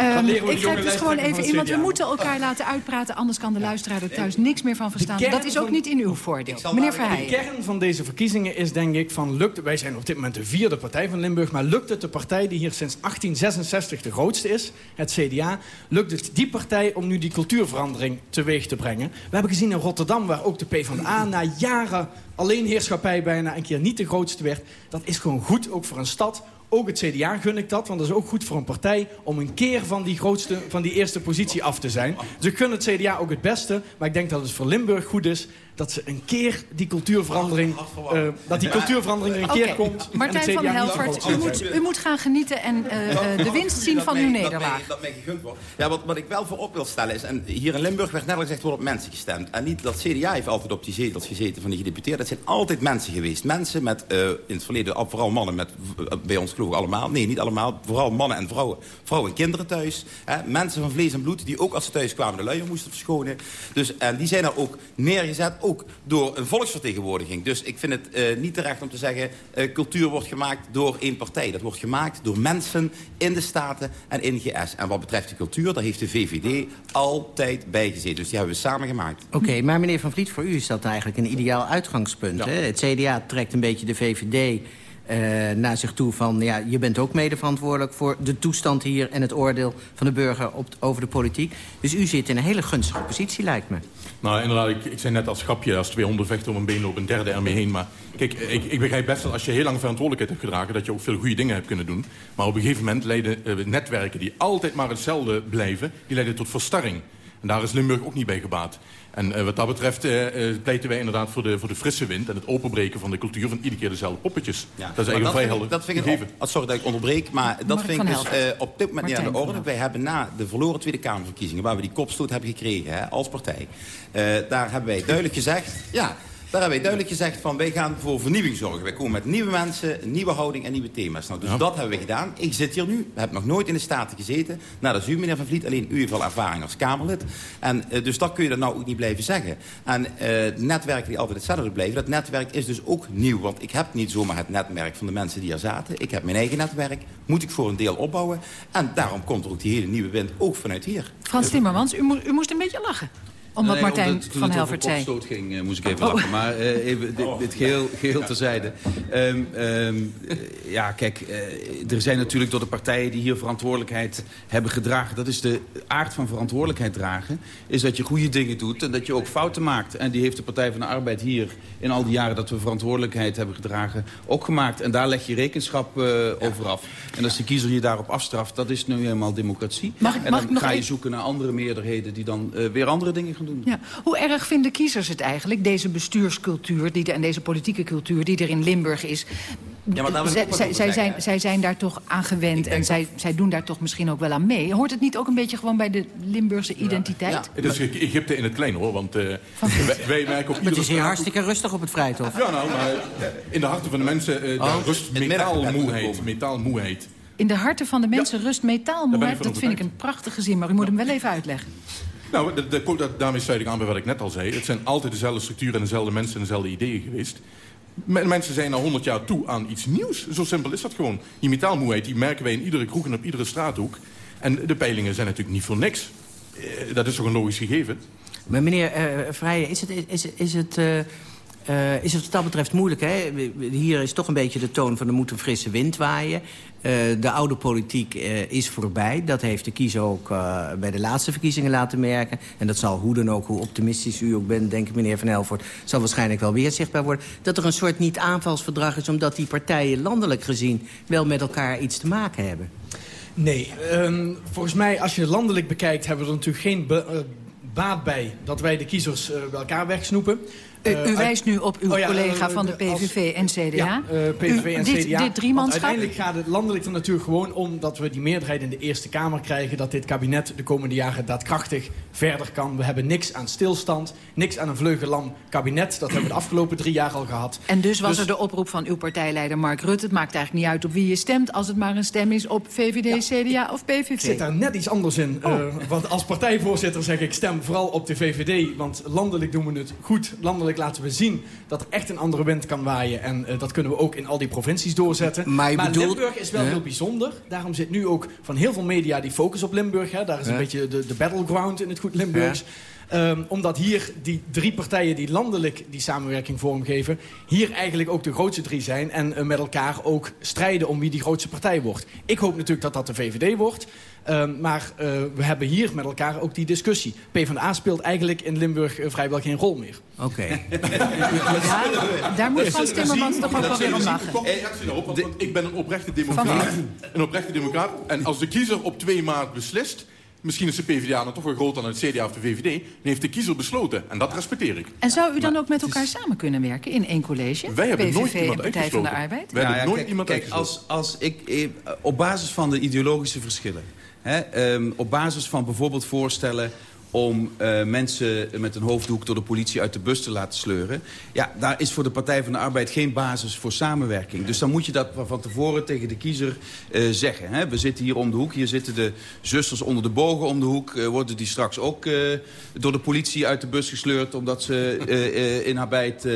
Um, ik grijp dus gewoon even in, want we moeten elkaar laten uitpraten. Anders kan de luisteraar er thuis niks meer van verstaan. Dat is ook niet in uw voordeel. Meneer Verheijen. De kern van deze verkiezingen is denk ik van... lukt, wij zijn op dit moment de vierde partij van Limburg... maar lukt het de partij die hier sinds 1866 de grootste is, het CDA... lukt het die partij om nu die cultuurverandering teweeg te brengen? We hebben gezien in Rotterdam, waar ook de PvdA na jaren alleenheerschappij bijna een keer niet de grootste werd. Dat is gewoon goed, ook voor een stad Ook het CDA gun ik dat, want dat is ook goed voor een partij... om een keer van die, grootste, van die eerste positie af te zijn. Ik gun het CDA ook het beste. Maar ik denk dat het voor Limburg goed is dat ze een keer die cultuurverandering... Uh, dat die cultuurverandering er een keer komt. Martijn van Helvert, u moet, u moet gaan genieten en uh, de winst zien van uw nederlaag. Dat mij gegund wordt. Ja, wat, wat ik wel voorop wil stellen is... en hier in Limburg werd net al gezegd, wordt op mensen gestemd. En niet dat CDA heeft altijd op die zetels gezeten van die gedeputeerden. Dat zijn altijd mensen geweest. Mensen met, uh, in het verleden, vooral mannen met... bij ons geloof ik allemaal. Nee, niet allemaal. Vooral mannen en vrouwen. Vrouwen en kinderen thuis. Hè? Mensen van vlees en bloed die ook als ze thuis kwamen de luier moesten verschonen. Dus, en die zijn er ook neergezet ook door een volksvertegenwoordiging. Dus ik vind het uh, niet terecht om te zeggen... Uh, cultuur wordt gemaakt door één partij. Dat wordt gemaakt door mensen in de Staten en in GS. En wat betreft de cultuur, daar heeft de VVD altijd bij gezeten. Dus die hebben we samen gemaakt. Oké, okay, maar meneer Van Vliet, voor u is dat eigenlijk een ideaal uitgangspunt. Ja. Hè? Het CDA trekt een beetje de VVD... Uh, naar zich toe van... ja, je bent ook mede verantwoordelijk voor de toestand hier... en het oordeel van de burger op, over de politiek. Dus u zit in een hele gunstige positie, lijkt me. Nou, inderdaad, ik, ik zei net als grapje... als twee honden vechten om een been lopen een derde ermee heen. Maar kijk, ik, ik begrijp best wel als je heel lang verantwoordelijkheid hebt gedragen... dat je ook veel goede dingen hebt kunnen doen. Maar op een gegeven moment leiden uh, netwerken die altijd maar hetzelfde blijven... die leiden tot verstarring. En daar is Limburg ook niet bij gebaat. En uh, wat dat betreft uh, uh, pleiten wij inderdaad voor de, voor de frisse wind... en het openbreken van de cultuur van iedere keer dezelfde poppetjes. Ja. Dat is eigenlijk vrij helder dat vind ik, oh, Sorry dat ik onderbreek, maar dat vind ik dus op dit moment niet aan de orde. Wij hebben na de verloren Tweede Kamerverkiezingen... waar we die kopstoot hebben gekregen hè, als partij... daar hebben wij duidelijk gezegd... ja, daar hebben wij duidelijk gezegd van wij gaan voor vernieuwing zorgen. Wij komen met nieuwe mensen, nieuwe houding en nieuwe thema's. Nou, dus ja. dat hebben we gedaan. Ik zit hier nu, hebben nog nooit in de Staten gezeten. Nou, dat is u, meneer Van Vliet. Alleen u heeft wel ervaring als Kamerlid. En uh, dus dat kun je dan nou ook niet blijven zeggen. En uh, netwerken die altijd hetzelfde blijven, dat netwerk is dus ook nieuw. Want ik heb niet zomaar het netwerk van de mensen die er zaten. Ik heb mijn eigen netwerk. Moet ik voor een deel opbouwen. En daarom komt er ook die hele nieuwe wind ook vanuit hier. Frans Timmermans, u, mo u moest een beetje lachen omdat nee, Martijn omdat, van Helvert zei. Toen het over ging, uh, moest ik even oh. lachen. Maar uh, even dit, dit geheel, geheel terzijde. Um, um, uh, ja, kijk, er zijn natuurlijk door de partijen die hier verantwoordelijkheid hebben gedragen. Dat is de aard van verantwoordelijkheid dragen. Is dat je goede dingen doet en dat je ook fouten maakt. En die heeft de Partij van de Arbeid hier in al die jaren dat we verantwoordelijkheid hebben gedragen ook gemaakt. En daar leg je rekenschap over af. En als de kiezer je daarop afstraft, dat is nu helemaal democratie. Mag ik, en mag dan ik nog ga je zoeken naar andere meerderheden die dan weer andere dingen gaan doen. Ja. Hoe erg vinden kiezers het eigenlijk, deze bestuurscultuur die er, en deze politieke cultuur die er in Limburg is? Ja, maar zij, zij, zij, zijn, zij zijn daar toch aan gewend en zij, dat... zij doen daar toch misschien ook wel aan mee. Hoort het niet ook een beetje gewoon bij de Limburgse identiteit? Ja. Het is Egypte in het klein hoor, want uh, wij, wij merken op Maar het is hier hartstikke rustig op het Vrijthof. Ja, nou, maar in de harten van de mensen uh, oh. rust metaalmoeheid. metaalmoeheid. In de harten van de mensen ja. rust metaalmoeheid. Dat vind ik een prachtige zin, maar u moet hem wel even uitleggen. Nou, de, daarmee sluit ik aan bij wat ik net al zei. Het zijn altijd dezelfde structuren en dezelfde mensen en dezelfde ideeën geweest. Mensen zijn al honderd jaar toe aan iets nieuws. Zo simpel is dat gewoon. Die metaalmoeheid die merken wij in iedere kroeg en op iedere straathoek. En de peilingen zijn natuurlijk niet voor niks. Dat is toch een logisch gegeven? Maar meneer uh, Vrijen, is het... Is, is het. Uh, is het wat dat betreft moeilijk. Hè? Hier is toch een beetje de toon van er moet een frisse wind waaien. Uh, de oude politiek uh, is voorbij. Dat heeft de kiezer ook bij de laatste verkiezingen laten merken. En dat zal hoe dan ook, hoe optimistisch u ook bent, denk ik meneer Van Helvoort... zal waarschijnlijk wel weer zichtbaar worden. Dat er een soort niet-aanvalsverdrag is... omdat die partijen landelijk gezien wel met elkaar iets te maken hebben. Nee, um, volgens mij als je landelijk bekijkt... hebben we er natuurlijk geen baat bij dat wij de kiezers bij elkaar wegsnoepen. U, u wijst nu op uw oh ja, collega van de PVV en CDA. Ja, PVV en dit, CDA. Dit driemanschap? uiteindelijk gaat het landelijk er natuurlijk gewoon om... dat we die meerderheid in de Eerste Kamer krijgen... dat dit kabinet de komende jaren daadkrachtig verder kan. We hebben niks aan stilstand, niks aan een vleugelam kabinet. Dat hebben we de afgelopen drie jaar al gehad. En dus was dus, er de oproep van uw partijleider Mark Rutte... het maakt eigenlijk niet uit op wie je stemt... als het maar een stem is op VVD, ja. CDA of PVV. Ik zit daar net iets anders in. Oh. Want als partijvoorzitter zeg ik stem vooral op de VVD... want landelijk doen we het goed. Landelijk laten we zien dat er echt een andere wind kan waaien. En uh, dat kunnen we ook in al die provincies doorzetten. Maar, maar bedoelt... Limburg is wel heel bijzonder. Daarom zit nu ook van heel veel media die focus op Limburg. Hè. Daar is een beetje de, de battleground in het goed Limburgs. Um, omdat hier die drie partijen die landelijk die samenwerking vormgeven... hier eigenlijk ook de grootste drie zijn... en uh, met elkaar ook strijden om wie die grootste partij wordt. Ik hoop natuurlijk dat dat de VVD wordt. Um, maar uh, we hebben hier met elkaar ook die discussie. PvdA speelt eigenlijk in Limburg uh, vrijwel geen rol meer. Oké. Okay. ja, daar moet Frans Timmermans toch ook wel weer om lachen. Want ik ben een oprechte democraat. Een oprechte democraat. En als de kiezer op 2 maart beslist misschien is de PvdA dan toch wel groter dan het CDA of de VVD... dan heeft de kiezer besloten. En dat respecteer ik. En zou u dan ook met elkaar samen kunnen werken in één college? Wij hebben PVV nooit iemand en Partij van de Arbeid? Wij Nou hebben ja, nooit kijk, iemand kijk, uitgesloten. als, als ik, eh, op basis van de ideologische verschillen... Hè, um, op basis van bijvoorbeeld voorstellen om uh, mensen met een hoofddoek door de politie uit de bus te laten sleuren. Ja, daar is voor de Partij van de Arbeid geen basis voor samenwerking. Dus dan moet je dat van tevoren tegen de kiezer uh, zeggen. Hè? We zitten hier om de hoek, hier zitten de zusters onder de bogen om de hoek. Uh, worden die straks ook door de politie uit de bus gesleurd... omdat ze in haar bijt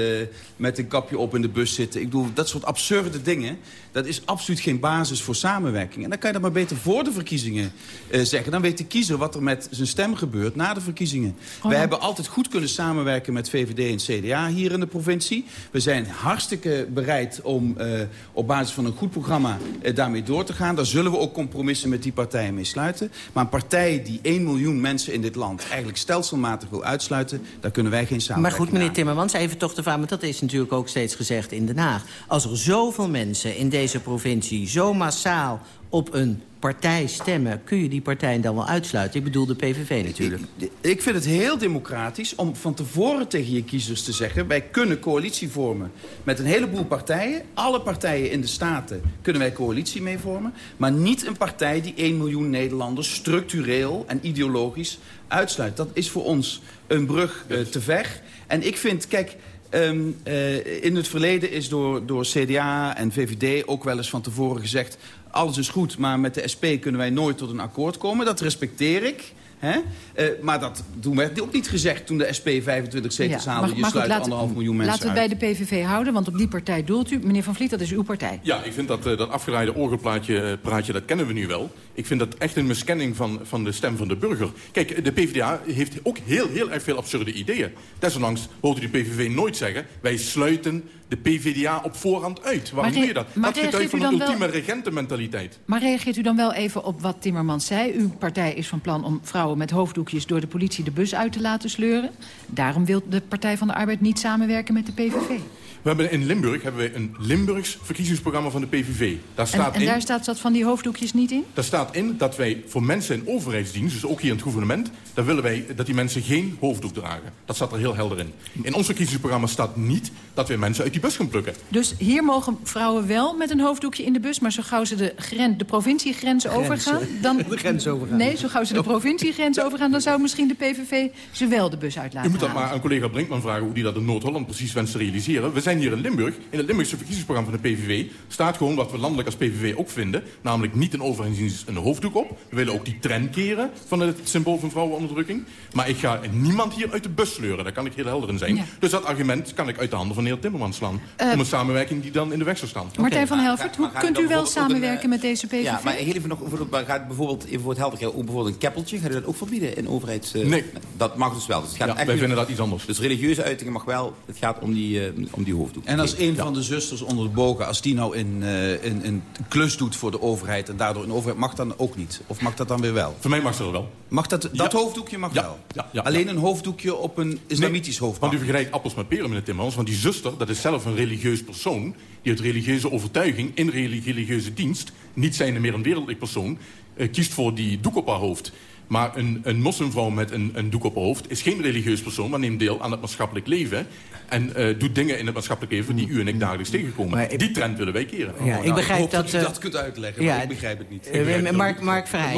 met een kapje op in de bus zitten. Ik bedoel, dat soort absurde dingen... dat is absoluut geen basis voor samenwerking. En dan kan je dat maar beter voor de verkiezingen zeggen. Dan weet de kiezer wat er met zijn stem gebeurt na de verkiezingen. Oh, Wij hebben altijd goed kunnen samenwerken met VVD en CDA hier in de provincie. We zijn hartstikke bereid om uh, op basis van een goed programma uh, daarmee door te gaan. Daar zullen we ook compromissen met die partijen mee sluiten. Maar een partij die 1 miljoen mensen in dit land eigenlijk stelselmatig wil uitsluiten... daar kunnen wij geen samenwerking Maar goed, meneer Timmermans, even toch te vragen... want dat is natuurlijk ook steeds gezegd in Den Haag. Als er zoveel mensen in deze provincie zo massaal op een partij stemmen... kun je die partij dan wel uitsluiten? Ik bedoel de PVV natuurlijk. Ik, vind het heel democratisch om van tevoren tegen je kiezers te zeggen... wij kunnen coalitie vormen met een heleboel partijen. Alle partijen in de Staten kunnen wij coalitie mee vormen. Maar niet een partij die 1 miljoen Nederlanders structureel en ideologisch uitsluit. Dat is voor ons een brug uh, te ver. En ik vind, kijk... Um, uh, in het verleden is door, door CDA en VVD ook wel eens van tevoren gezegd... alles is goed, maar met de SP kunnen wij nooit tot een akkoord komen. Dat respecteer ik. Hè? Uh, maar dat toen werd ook niet gezegd toen de SP 25 zetels ja, haalde. Maar, je maar sluit goed, anderhalf miljoen mensen Laten we het bij de PVV houden, want op die partij doelt u. Meneer Van Vliet, dat is uw partij. Ja, ik vind dat, uh, dat afgeleide orgelplaatje, praatje, dat kennen we nu wel. Ik vind dat echt een miskenning van, van de stem van de burger. Kijk, de PvdA heeft ook heel, heel erg veel absurde ideeën. Desondanks hoort u de PVV nooit zeggen... wij sluiten de PvdA op voorhand uit. Waarom doe je dat? Maar dat getuigt van een ultieme wel... regentenmentaliteit. Maar reageert u dan wel even op wat Timmermans zei? Uw partij is van plan om vrouwen met hoofddoekjes... door de politie de bus uit te laten sleuren. Daarom wil de Partij van de Arbeid niet samenwerken met de PVV. We hebben in Limburg hebben we een Limburgs verkiezingsprogramma van de PVV. Daar staat en en in, daar staat dat van die hoofddoekjes niet in? Daar staat in dat wij voor mensen in overheidsdienst, dus ook hier in het gouvernement... daar willen wij dat die mensen geen hoofddoek dragen. Dat staat er heel helder in. In ons verkiezingsprogramma staat niet dat wij mensen uit die bus gaan plukken. Dus hier mogen vrouwen wel met een hoofddoekje in de bus... maar zo gauw ze de, gren, de provinciegrens overgaan... Dan, de grens overgaan. Nee, zo gauw ze de provinciegrens overgaan... dan zou misschien de PVV ze wel de bus uit laten U moet dat halen. maar aan collega Brinkman vragen hoe die dat in Noord-Holland precies wenst te realiseren. We zijn hier in Limburg. In het Limburgse verkiezingsprogramma van de PVV staat gewoon wat we landelijk als PVV ook vinden. Namelijk niet een overheidsdienst een hoofddoek op. We willen ook die trend keren van het symbool van vrouwenonderdrukking. Maar ik ga niemand hier uit de bus sleuren. Daar kan ik heel helder in zijn. Ja. Dus dat argument kan ik uit de handen van de heer Timmermans slaan. Uh, om een samenwerking die dan in de weg zou staan. Martijn van Helvert, hoe kunt u wel een, samenwerken met deze PVV? Ja, maar heel even nog over, gaat bijvoorbeeld, even voor het helder ook bijvoorbeeld een keppeltje, gaat u dat ook verbieden in overheids... eh, Nee. Dat mag dus wel. Dus het gaat Ja, echt wij vinden dat iets anders. Dus religieuze uitingen mag wel, het gaat om die, eh, om die hoofddoek. En als een van de zusters onder de bogen, als die nou een, uh, een, een klus doet voor de overheid... en daardoor een overheid, mag dan ook niet? Of mag dat dan weer wel? Voor mij mag ze er wel. Mag dat, dat Ja. hoofddoekje mag Ja. wel? Ja, ja, Alleen een hoofddoekje op een islamitisch Want hoofddoek? u vergelijkt appels met peren, meneer Timmermans. Want die zuster, dat is zelf een religieus persoon... die uit religieuze overtuiging in reli- religieuze dienst... niet zijnde meer een wereldlijk persoon... eh, kiest voor die doek op haar hoofd. Maar een, een moslimvrouw met een, een doek op haar hoofd... is geen religieus persoon, maar neemt deel aan het maatschappelijk leven... en eh, doet dingen in het maatschappelijk leven... die u en ik dagelijks tegenkomen. Maar Die trend willen wij keren. Ja, ik begrijp hoop dat, dat... u eh, dat kunt uitleggen, ja, maar ik begrijp het niet. eh, Mark, Mark Vrij.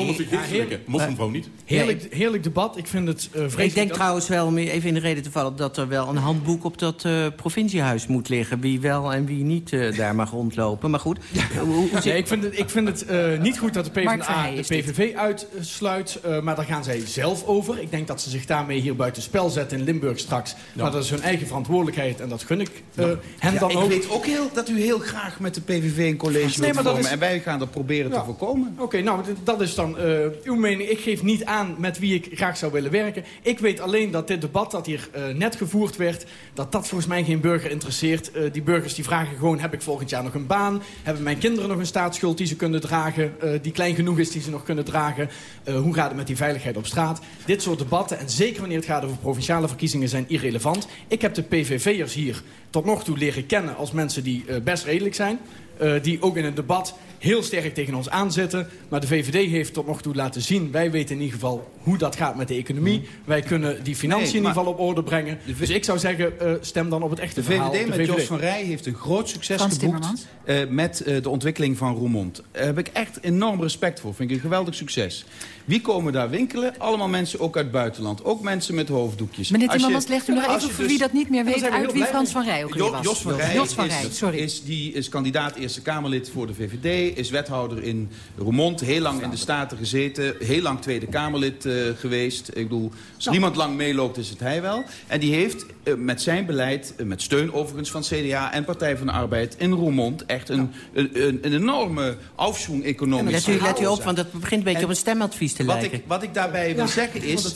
Moslimvrouw niet. Heerlijk, heerlijk debat. Ik vind het uh, vreselijk... Ik denk dat- trouwens wel, om even in de reden te vallen... dat er wel een handboek op dat eh, provinciehuis moet liggen. Wie wel en wie niet eh, daar mag rondlopen. Maar goed, hoe, hoe zit- Nee, ik vind het, ik vind het eh, niet goed dat de PvdA de. PVV uitsluit. Maar daar gaan zij zelf over. Ik denk dat ze zich daarmee hier buiten spel zetten in Limburg straks. Maar dat is hun eigen verantwoordelijkheid en dat gun ik uh, hen ja, dan ik ook. Ik weet ook heel, dat u heel graag met de PVV een college nee, wilt. Is... En wij gaan dat proberen te voorkomen. Oké, okay, nou, dat is dan uh, uw mening. Ik geef niet aan met wie ik graag zou willen werken. Ik weet alleen dat dit debat dat hier net gevoerd werd... dat dat volgens mij geen burger interesseert. die burgers die vragen gewoon, heb ik volgend jaar nog een baan? Hebben mijn kinderen nog een staatsschuld die ze kunnen dragen? die klein genoeg is die ze nog kunnen dragen? hoe gaat het met die veiligheid op straat? Dit soort debatten, en zeker wanneer het gaat over provinciale verkiezingen, zijn irrelevant. Ik heb de PVV'ers hier tot nog toe leren kennen als mensen die uh, best redelijk zijn. Uh, die ook in het debat heel sterk tegen ons aanzetten. Maar de VVD heeft tot nog toe laten zien... wij weten in ieder geval hoe dat gaat met de economie. Mm. Wij kunnen die financiën nee, in ieder geval op orde brengen. Dus ik zou zeggen, uh, stem dan op het echte de verhaal. VVD de met VVD. Jos van Rij heeft een groot succes Frans geboekt... Uh, met uh, de ontwikkeling van Roermond. Daar heb ik echt enorm respect voor. Vind ik een geweldig succes. Wie komen daar winkelen? Allemaal mensen ook uit het buitenland. Ook mensen met hoofddoekjes. Meneer Timmermans, legt u nog even voor dus, wie dat niet meer weet... uit wie Frans van Rij ook jo, was. Jos van Rij, Jos van Rij is, sorry. is, die is kandidaat Eerste Kamerlid voor de VVD. Is wethouder in Roermond. Heel lang in de Staten gezeten. Heel lang Tweede Kamerlid uh, geweest. Ik bedoel, als nou. niemand lang meeloopt is het hij wel. En die heeft uh, met zijn beleid, uh, met steun overigens van CDA en Partij van de Arbeid... in Roermond echt een, een, een, een enorme aufschwung economisch. Ja, let, u, let u op, want dat begint een beetje en op een stemadvies te wat lijken. Ik, wat ik daarbij wil zeggen is...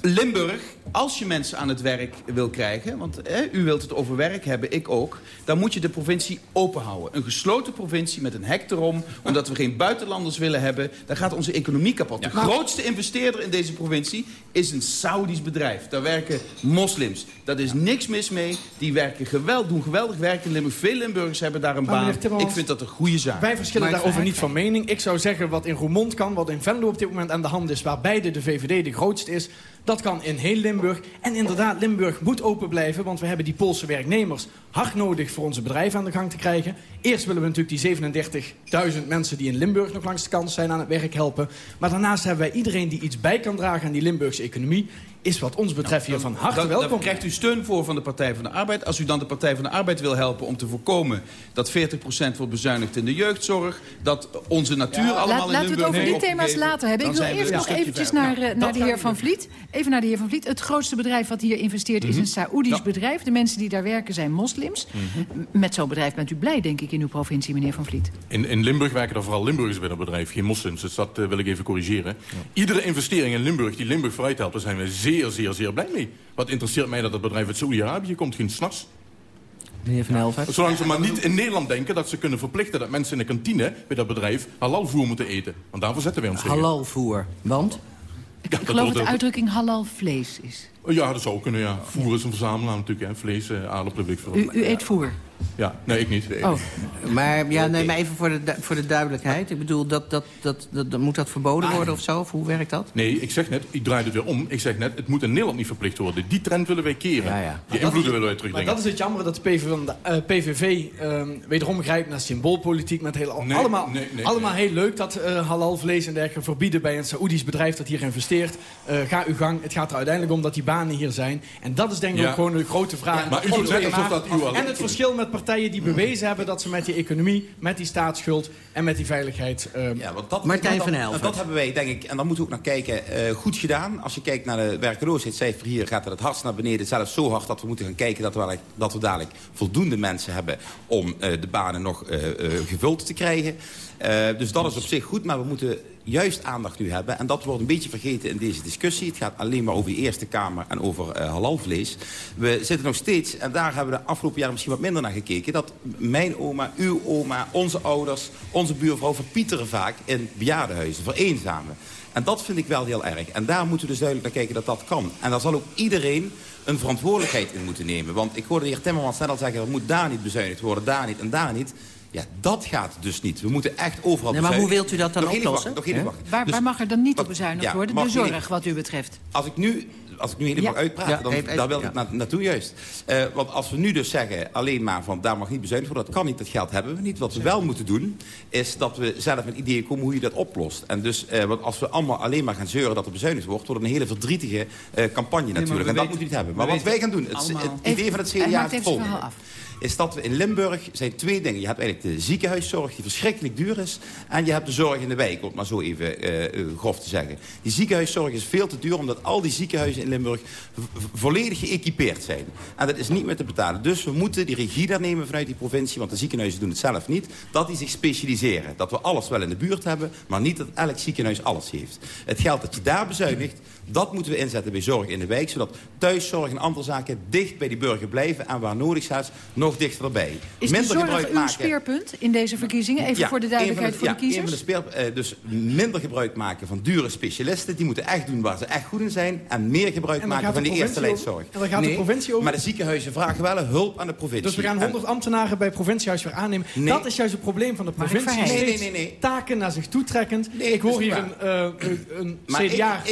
Limburg, als je mensen aan het werk wil krijgen... want u wilt het over werk hebben, ik ook... dan moet je de provincie openhouden. Een gesloten provincie met een hek erom... omdat we geen buitenlanders willen hebben... dan gaat onze economie kapot. De grootste investeerder in deze provincie is een Saudisch bedrijf. Daar werken moslims. Daar is niks mis mee. Die werken geweld, doen geweldig werk in Limburg. Veel Limburgers hebben daar een baan. Ik vind dat een goede zaak. Wij verschillen daarover niet van mening. Ik zou zeggen wat in Roermond kan, wat in Venlo op dit moment aan de hand is... waar beide de VVD de grootste is... Dat kan in heel Limburg. En inderdaad, Limburg moet open blijven... want we hebben die Poolse werknemers hard nodig voor onze bedrijven aan de gang te krijgen. Eerst willen we natuurlijk die 37.000 mensen die in Limburg nog langs de kant zijn aan het werk helpen. Maar daarnaast hebben wij iedereen die iets bij kan dragen aan die Limburgse economie is wat ons betreft hier van harte dan, welkom. Dan krijgt u steun voor van de Partij van de Arbeid. Als u dan de Partij van de Arbeid wil helpen om te voorkomen... dat 40% wordt bezuinigd in de jeugdzorg... dat onze natuur ja, allemaal Laat, in Laten we het over die thema's later hebben. Ik wil eerst nog eventjes naar, uh, naar de heer Van Vliet. Even naar de heer Van Vliet. Het grootste bedrijf wat hier investeert is een Saoedisch ja. bedrijf. De mensen die daar werken zijn moslims. Mm -hmm. Met zo'n bedrijf bent u blij, denk ik, in uw provincie, meneer Van Vliet. In, in Limburg werken er vooral Limburgers bij dat bedrijf, geen moslims. Dus dat uh, wil ik even corrigeren. Iedere investering in Limburg die Limburg vooruit helpt... daar zijn we zeer, zeer, zeer blij mee. Wat interesseert mij dat het bedrijf uit Saoedi-Arabië komt, geen s'nachts. Meneer Van Helvert. Zolang ze maar niet in Nederland denken dat ze kunnen verplichten... dat mensen in de kantine bij dat bedrijf halalvoer moeten eten. Want daarvoor zetten wij ons tegen. Halalvoer, want? Ja, ik geloof dat de uitdrukking halal vlees is. Ja, dat zou kunnen, ja. Voer is een verzamelaar natuurlijk, hè. Vlees, uh, aardappelen, u, u eet voer? Ja, nee, ik niet. Oh. Maar ja, nee, maar even voor de, voor de duidelijkheid. Ik bedoel, dat, dat, dat, dat, moet dat verboden worden of zo? Of hoe werkt dat? Nee, ik zeg net, ik draai het weer om. Ik zeg net, het moet in Nederland niet verplicht worden. Die trend willen wij keren. Ja, ja. Die invloeden willen wij terugdringen. Maar dat is het jammer dat de PVV, uh, PVV um, wederom grijpt naar symboolpolitiek. Met heel, nee, allemaal nee, nee, allemaal heel leuk dat uh, halal vlees en dergelijke verbieden bij een Saoedisch bedrijf dat hier investeert. Uh, ga uw gang. Het gaat er uiteindelijk om dat die banen hier zijn. En dat is denk ik ja. ook gewoon een grote vraag. Ja, maar u doet zeggen dat u al... En het verschil met partijen die bewezen hebben dat ze met die economie, met die staatsschuld en met die veiligheid... Uh, ja, want dat, Martijn van. Dat hebben wij, denk ik, en dan moeten we ook naar kijken, uh, goed gedaan. Als je kijkt naar de werkloosheidscijfer hier, gaat het het hardst naar beneden. Zelfs zo hard dat we moeten gaan kijken dat we, dat we dadelijk voldoende mensen hebben... om uh, de banen nog gevuld te krijgen. dus dat is op zich goed, maar we moeten juist aandacht nu hebben. En dat wordt een beetje vergeten in deze discussie. Het gaat alleen maar over de Eerste Kamer en over uh, halalvlees. We zitten nog steeds, en daar hebben we de afgelopen jaren misschien wat minder naar gekeken... dat mijn oma, uw oma, onze ouders, onze buurvrouw verpieteren vaak in bejaardenhuizen, vereenzamen. En dat vind ik wel heel erg. En daar moeten we dus duidelijk naar kijken dat dat kan. En daar zal ook iedereen een verantwoordelijkheid in moeten nemen. Want ik hoorde de heer Timmermans net al zeggen... er moet daar niet bezuinigd worden, daar niet en daar niet... Ja, dat gaat dus niet. We moeten echt overal nee, Maar hoe wilt u dat dan nog oplossen? Nog even wachten. Waar, dus, waar, mag er dan niet op bezuinigd ja, worden? De zorg, wat u betreft. Als ik nu, als ik nu helemaal ja. uitpraat, ja, dan, even, daar wil ik na, naartoe juist. Uh, want als we nu dus zeggen, alleen maar van daar mag niet bezuinigd worden... dat kan niet, dat geld hebben we niet. Wat we wel moeten doen, is dat we zelf met ideeën komen hoe je dat oplost. En dus, uh, want als we allemaal alleen maar gaan zeuren dat er bezuinigd wordt... wordt het een hele verdrietige uh, campagne natuurlijk. Nee, en dat moet je niet hebben. Maar wat wij gaan doen, het, het idee van het CDA is het volgende. Is dat we in Limburg zijn twee dingen. Je hebt eigenlijk de ziekenhuiszorg die verschrikkelijk duur is. En je hebt de zorg in de wijk, om het maar zo even uh, grof te zeggen. Die ziekenhuiszorg is veel te duur omdat al die ziekenhuizen in Limburg volledig geëquipeerd zijn. En dat is niet meer te betalen. Dus we moeten die regie daar nemen vanuit die provincie, want de ziekenhuizen doen het zelf niet. Dat die zich specialiseren. Dat we alles wel in de buurt hebben, maar niet dat elk ziekenhuis alles heeft. Het geld dat je daar bezuinigt, dat moeten we inzetten bij zorg in de wijk... zodat thuiszorg en andere zaken dicht bij die burger blijven... en waar nodig zelfs nog dichterbij. Is minder de zorg uw speerpunt in deze verkiezingen? Even voor de duidelijkheid voor de kiezers. Een van de speer, uh, dus minder gebruik maken van dure specialisten. Die moeten echt doen waar ze echt goed in zijn. En meer gebruik maken van de, eerste lijnzorg. En dan gaat de provincie over. Maar de ziekenhuizen vragen wel hulp aan de provincie. Dus we gaan 100 ambtenaren bij provinciehuis weer aannemen. Dat is juist het probleem van de provincie. Nee, nee, nee, nee, Taken naar zich toetrekkend. ik hoor hier een, uh, een CDA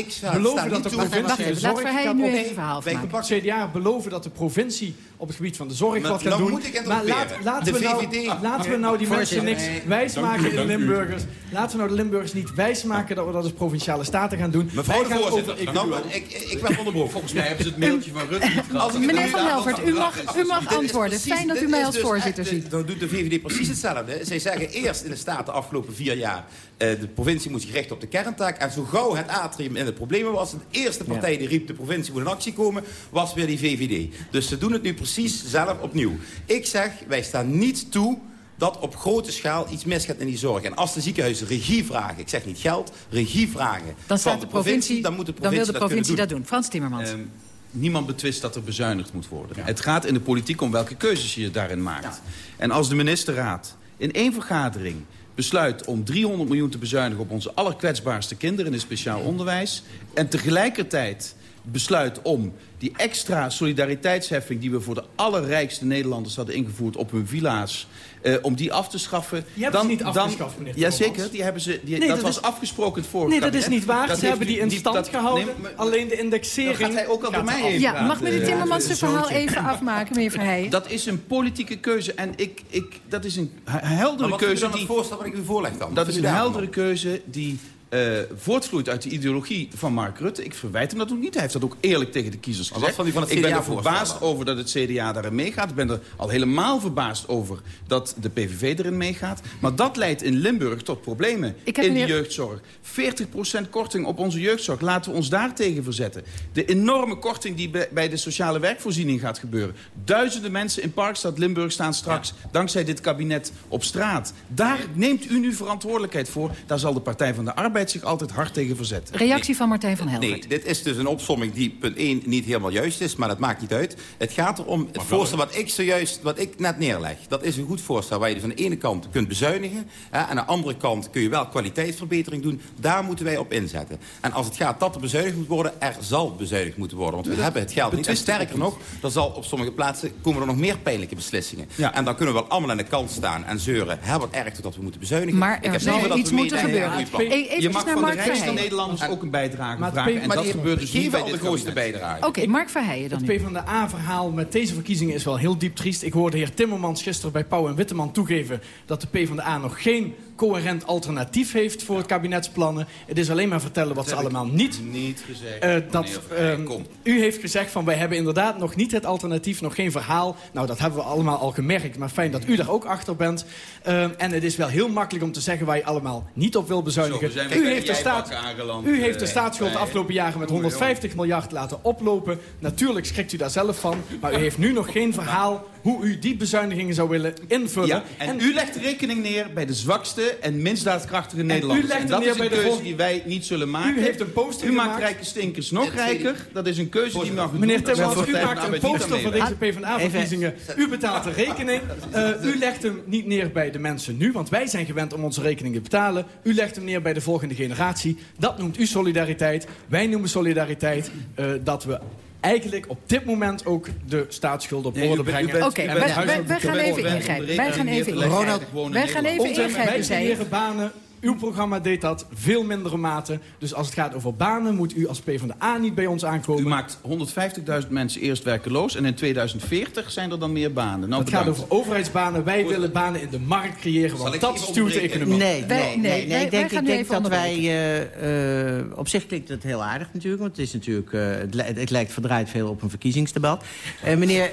beloven dat de provincie Laat Verheyen nu even verhaal maken. CDA beloven dat de provincie op het gebied van de zorg wat gaat doen. Maar laat, laten, we nou, laten we nou die mensen niks wijsmaken in Limburgers. Laten we nou de Limburgers niet wijsmaken dat we dat als provinciale staten gaan doen. Mevrouw de voorzitter, nou, ik, ik ben onderbroek. Volgens mij hebben ze het mailtje van Rutte niet gehad. Meneer Van Helvert, u mag, u mag antwoorden. Fijn dat u mij als dus voorzitter ziet. Dan doet de VVD precies hetzelfde. Zij zeggen eerst in de Staten de afgelopen vier jaar... Uh, de provincie moet zich richten op de kerntaak. En zo gauw het atrium in het problemen was... de eerste partij die riep de provincie moet in actie komen... was weer die VVD. Dus ze doen het nu precies zelf opnieuw. Ik zeg, wij staan niet toe dat op grote schaal iets misgaat in die zorg. En als de ziekenhuizen regie vragen, ik zeg niet geld, regie vragen... Dan, staat de provincie, dan, moet de provincie dan wil de provincie dat doen. doen. Frans Timmermans. Um, niemand betwist dat er bezuinigd moet worden. Het gaat in de politiek om welke keuzes je daarin maakt. En als de ministerraad in één vergadering besluit om 300 miljoen te bezuinigen... op onze allerkwetsbaarste kinderen in het speciaal onderwijs... en tegelijkertijd besluit om die extra solidariteitsheffing... die we voor de allerrijkste Nederlanders hadden ingevoerd op hun villa's... Uh, om die af te schaffen... Die hebben dan, ze niet afgeschaft, meneer Jazeker, die hebben ze, die, nee, dat, was afgesproken het vorige Nee, dat is niet waar. Dat ze hebben die in stand gehouden. Nee, Alleen de indexering... gaat hij ook al bij mij even Ja, mag meneer Timmermans zijn verhaal even afmaken, meneer Verheijen? Dat is een politieke keuze. En ik, ik, dat is een heldere maar keuze... wat is dan het voorstel wat ik u voorleg dan? Dat is een heldere keuze die uh, voortvloeit uit de ideologie van Mark Rutte. Ik verwijt hem dat ook niet. Hij heeft dat ook eerlijk tegen de kiezers gezegd. Van van ik ben er verbaasd over dat het CDA daarin meegaat. Ik ben er al helemaal verbaasd over dat de PVV erin meegaat. Maar dat leidt in Limburg tot problemen in de jeugdzorg. 40% korting op onze jeugdzorg. Laten we ons daar tegen verzetten. De enorme korting die bij de sociale werkvoorziening gaat gebeuren. Duizenden mensen in Parkstad Limburg staan straks... dankzij dit kabinet op straat. Daar neemt u nu verantwoordelijkheid voor. Daar zal de Partij van de Arbeid zich altijd hard tegen verzet. Reactie van Martijn van Helvert. Nee, dit is dus een opsomming die punt 1 niet helemaal juist is, maar dat maakt niet uit. Het gaat erom, het voorstel wat ik zojuist, wat ik net neerleg, dat is een goed voorstel waar je dus aan de ene kant kunt bezuinigen, hè, en aan de andere kant kun je wel kwaliteitsverbetering doen. Daar moeten wij op inzetten. En als het gaat dat er bezuinigd moet worden, er zal bezuinigd moeten worden. Want we hebben het geld niet. En sterker nog, er zal op sommige plaatsen komen er nog meer pijnlijke beslissingen. Ja. En dan kunnen we wel allemaal aan de kant staan en zeuren, hè, wat erg dat we moeten bezuinigen. Maar er zal iets moeten gebeuren je mag van de rijkste Nederlanders ook een bijdrage maar vragen. En dat gebeurt dus niet bij de grootste bijdrage. Oké, Mark Verheijen dan Het PvdA-verhaal met deze verkiezingen is wel heel diep triest. Ik hoorde de heer Timmermans gisteren bij Pauw en Witteman toegeven... dat de PvdA nog geen coherent alternatief heeft voor het kabinetsplannen. Het is alleen maar vertellen wat ze allemaal niet... Niet gezegd, uh, dat, uh, U heeft gezegd van wij hebben inderdaad nog niet het alternatief, nog geen verhaal. Nou, dat hebben we allemaal al gemerkt, maar fijn dat u daar ook achter bent. Uh, en het is wel heel makkelijk om te zeggen waar je allemaal niet op wil bezuinigen. Zo, u, heeft de staat, u heeft de staatsschuld de afgelopen jaren met 150 miljard laten oplopen. Natuurlijk schrikt u daar zelf van, maar u heeft nu nog geen verhaal hoe u die bezuinigingen zou willen invullen. Ja, en, en, u legt de rekening neer bij de zwakste en minst daadkrachtige Nederlanders. En, u legt en dat is een keuze die wij niet zullen maken. U heeft een poster U maakt rijke stinkers nog rijker. Dat is een keuze die mag u Meneer Timmermans, u maakt een poster van deze PvdA-verkiezingen. U betaalt de rekening. Uh, u legt hem niet neer bij de mensen nu, want wij zijn gewend om onze rekeningen te betalen. U legt hem neer bij de volgende generatie. Dat noemt u solidariteit. Wij noemen solidariteit uh, dat we eigenlijk op dit moment ook de staatsschuld op orde brengen. Oké, wij, gaan even ingrijpen. Wij gaan even ingrijpen. Ronald, wij gaan even ingrijpen, Wij creëren banen Uw programma deed dat veel mindere mate. Dus als het gaat over banen moet u als PvdA niet bij ons aankomen. U maakt 150.000 mensen eerst werkeloos en in 2040 zijn er dan meer banen. Nou, het gaat over overheidsbanen. Wij willen banen in de markt creëren, want dat stuurt de economie. Nee, nee, nee. nee, ik denk, ik denk dat wij... Uh, uh, op zich klinkt het heel aardig natuurlijk. Want het, is natuurlijk, uh, het, het, lijkt verdraaid veel op een verkiezingsdebat. meneer,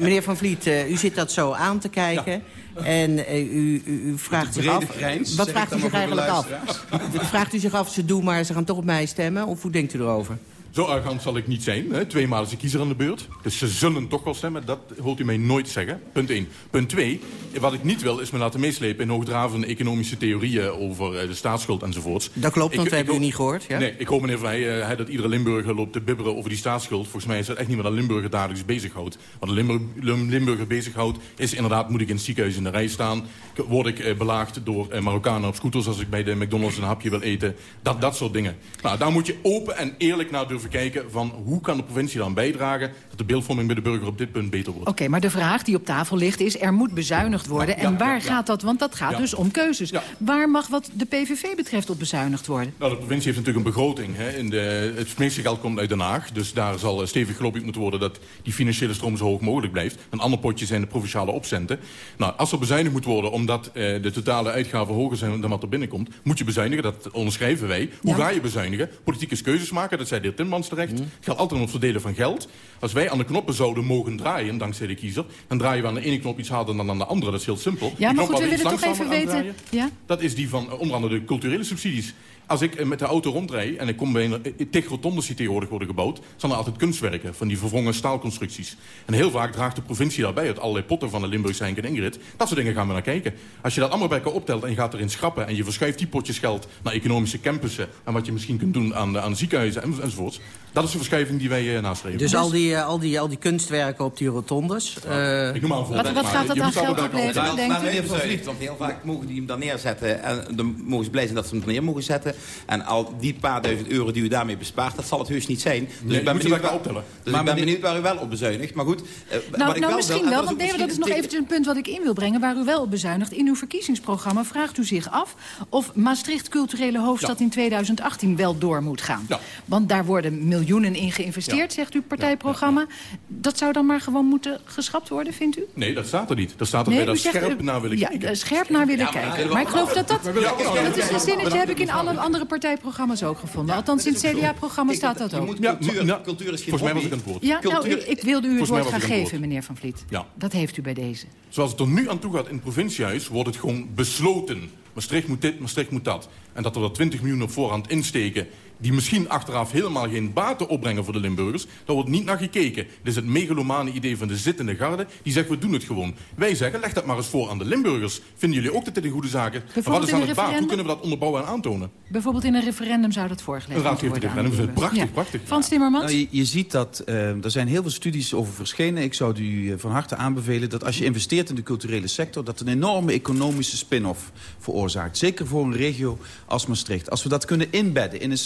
meneer Van Vliet, u zit dat zo aan te kijken. Ja. En u, u, u, vraagt zich af... Grijns, wat vraagt u zich eigenlijk af? vraagt u zich af, ze doen maar, ze gaan toch op mij stemmen? Of hoe denkt u erover? Zo arrogant zal ik niet zijn. Hè. Tweemaal is de kiezer aan de beurt. Dus ze zullen toch wel stemmen. Dat hoort u mij nooit zeggen. Punt 1. Punt 2. Wat ik niet wil is me laten meeslepen in hoogdravende economische theorieën over uh, de staatsschuld enzovoorts. Dat klopt, want ik, we hebben u niet gehoord. Ja? Nee, ik hoor meneer Vrij uh, dat iedere Limburger loopt te bibberen over die staatsschuld. Volgens mij is dat echt niet wat een Limburger dagelijks bezighoudt. Wat een Limburger, Limburger bezighoudt is inderdaad, moet ik in het ziekenhuis in de rij staan. Word ik uh, belaagd door Marokkanen op scooters als ik bij de McDonald's een hapje wil eten. Dat, dat soort dingen. Nou, daar moet je open en eerlijk naar durven kijken van hoe kan de provincie dan bijdragen... dat de beeldvorming bij de burger op dit punt beter wordt. Oké, maar de vraag die op tafel ligt is... er moet bezuinigd worden. en waar gaat dat? Want dat gaat dus om keuzes. Waar mag wat de PVV betreft op bezuinigd worden? Nou, de provincie heeft natuurlijk een begroting. Hè. In de, het meeste geld komt uit Den Haag. Dus daar zal eh, stevig gelobbyd moeten worden... dat die financiële stroom zo hoog mogelijk blijft. Een ander potje zijn de provinciale opcenten. Nou, als er bezuinigd moet worden omdat eh, de totale uitgaven hoger zijn dan wat er binnenkomt... moet je bezuinigen, dat onderschrijven wij. Hoe ga je bezuinigen? Politieke keuzes maken, dat zei de heer Terecht. Mm. Het gaat altijd om het verdelen van geld. Als wij aan de knoppen zouden mogen draaien, dankzij de kiezer... dan draaien we aan de ene knop iets harder dan aan de andere. Dat is heel simpel. Ja, maar goed, we willen toch even weten... Ja? Dat is die van onder andere de culturele subsidies. Als ik met de auto rondrijd en ik kom bij een tig rotondes die tegenwoordig worden gebouwd... zijn er altijd kunstwerken van die verwrongen staalconstructies. En heel vaak draagt de provincie daarbij uit allerlei potten van de Limburgse Henk en Ingrid. Dat soort dingen gaan we naar kijken. Als je dat allemaal bij elkaar optelt en je gaat erin schrappen... en je verschuift die potjes geld naar economische campussen... en wat je misschien kunt doen aan, aan ziekenhuizen enzovoorts... dat is de verschuiving die wij uh, nastreven. Dus, al, die, uh, al, die, al die kunstwerken op die rotondes... Uh... Ik noem maar een voorbeeld. Wat, wat gaat dat aan geld opleveren, denk je? Want heel vaak mogen die hem dan neerzetten... en dan mogen ze blij zijn dat ze hem neer mogen zetten... en al die paar duizend euro die u daarmee bespaart, dat zal het heus niet zijn. Dus nee, ik ben, benieuwd waar, optellen. Dus ik ben benieuwd waar u wel op bezuinigt. Maar goed, uh, nou, ik nou wel misschien wel, want nee, dat is nog eventjes een punt wat ik in wil brengen... waar u wel op bezuinigt. In uw verkiezingsprogramma vraagt u zich af... of Maastricht culturele hoofdstad ja. in 2018 wel door moet gaan. Ja. Want daar worden miljoenen in geïnvesteerd, zegt uw partijprogramma. Dat zou dan maar gewoon moeten geschrapt worden, vindt u? Nee, dat staat er niet. Dat staat er nee, bij dat scherp naar willen kijken. Ja, scherp naar willen kijken. Maar ik geloof dat dat... Dat is een zinnetje heb ik in alle andere partijprogramma's ook gevonden. Althans, in het CDA-programma staat dat ook. Ja, cultuur, cultuur is geen Volgens mij was ik aan het woord. Ja, nou, ik, ik wilde u het woord gaan geven, meneer Van Vliet. Ja. Dat heeft u bij deze. Zoals het er nu aan toe gaat in het provinciehuis... wordt het gewoon besloten. Maastricht moet dit, Maastricht moet dat. En dat we er 20 miljoen op voorhand insteken die misschien achteraf helemaal geen baten opbrengen voor de Limburgers. Daar wordt niet naar gekeken. Dit is het megalomane idee van de zittende garde. Die zegt, we doen het gewoon. Wij zeggen, leg dat maar eens voor aan de Limburgers. Vinden jullie ook dat dit een goede zaak is? wat is aan het baat? Hoe kunnen we dat onderbouwen en aantonen? Bijvoorbeeld in een referendum zou dat voorgelegd worden. Een raadgevend prachtig, ja. prachtig. Frans Timmermans? Nou, je, je, ziet dat, uh, er zijn heel veel studies over verschenen. Ik zou u van harte aanbevelen dat als je investeert in de culturele sector... dat een enorme economische spin-off veroorzaakt. Zeker voor een regio als Maastricht. Als we dat kunnen inbedden in een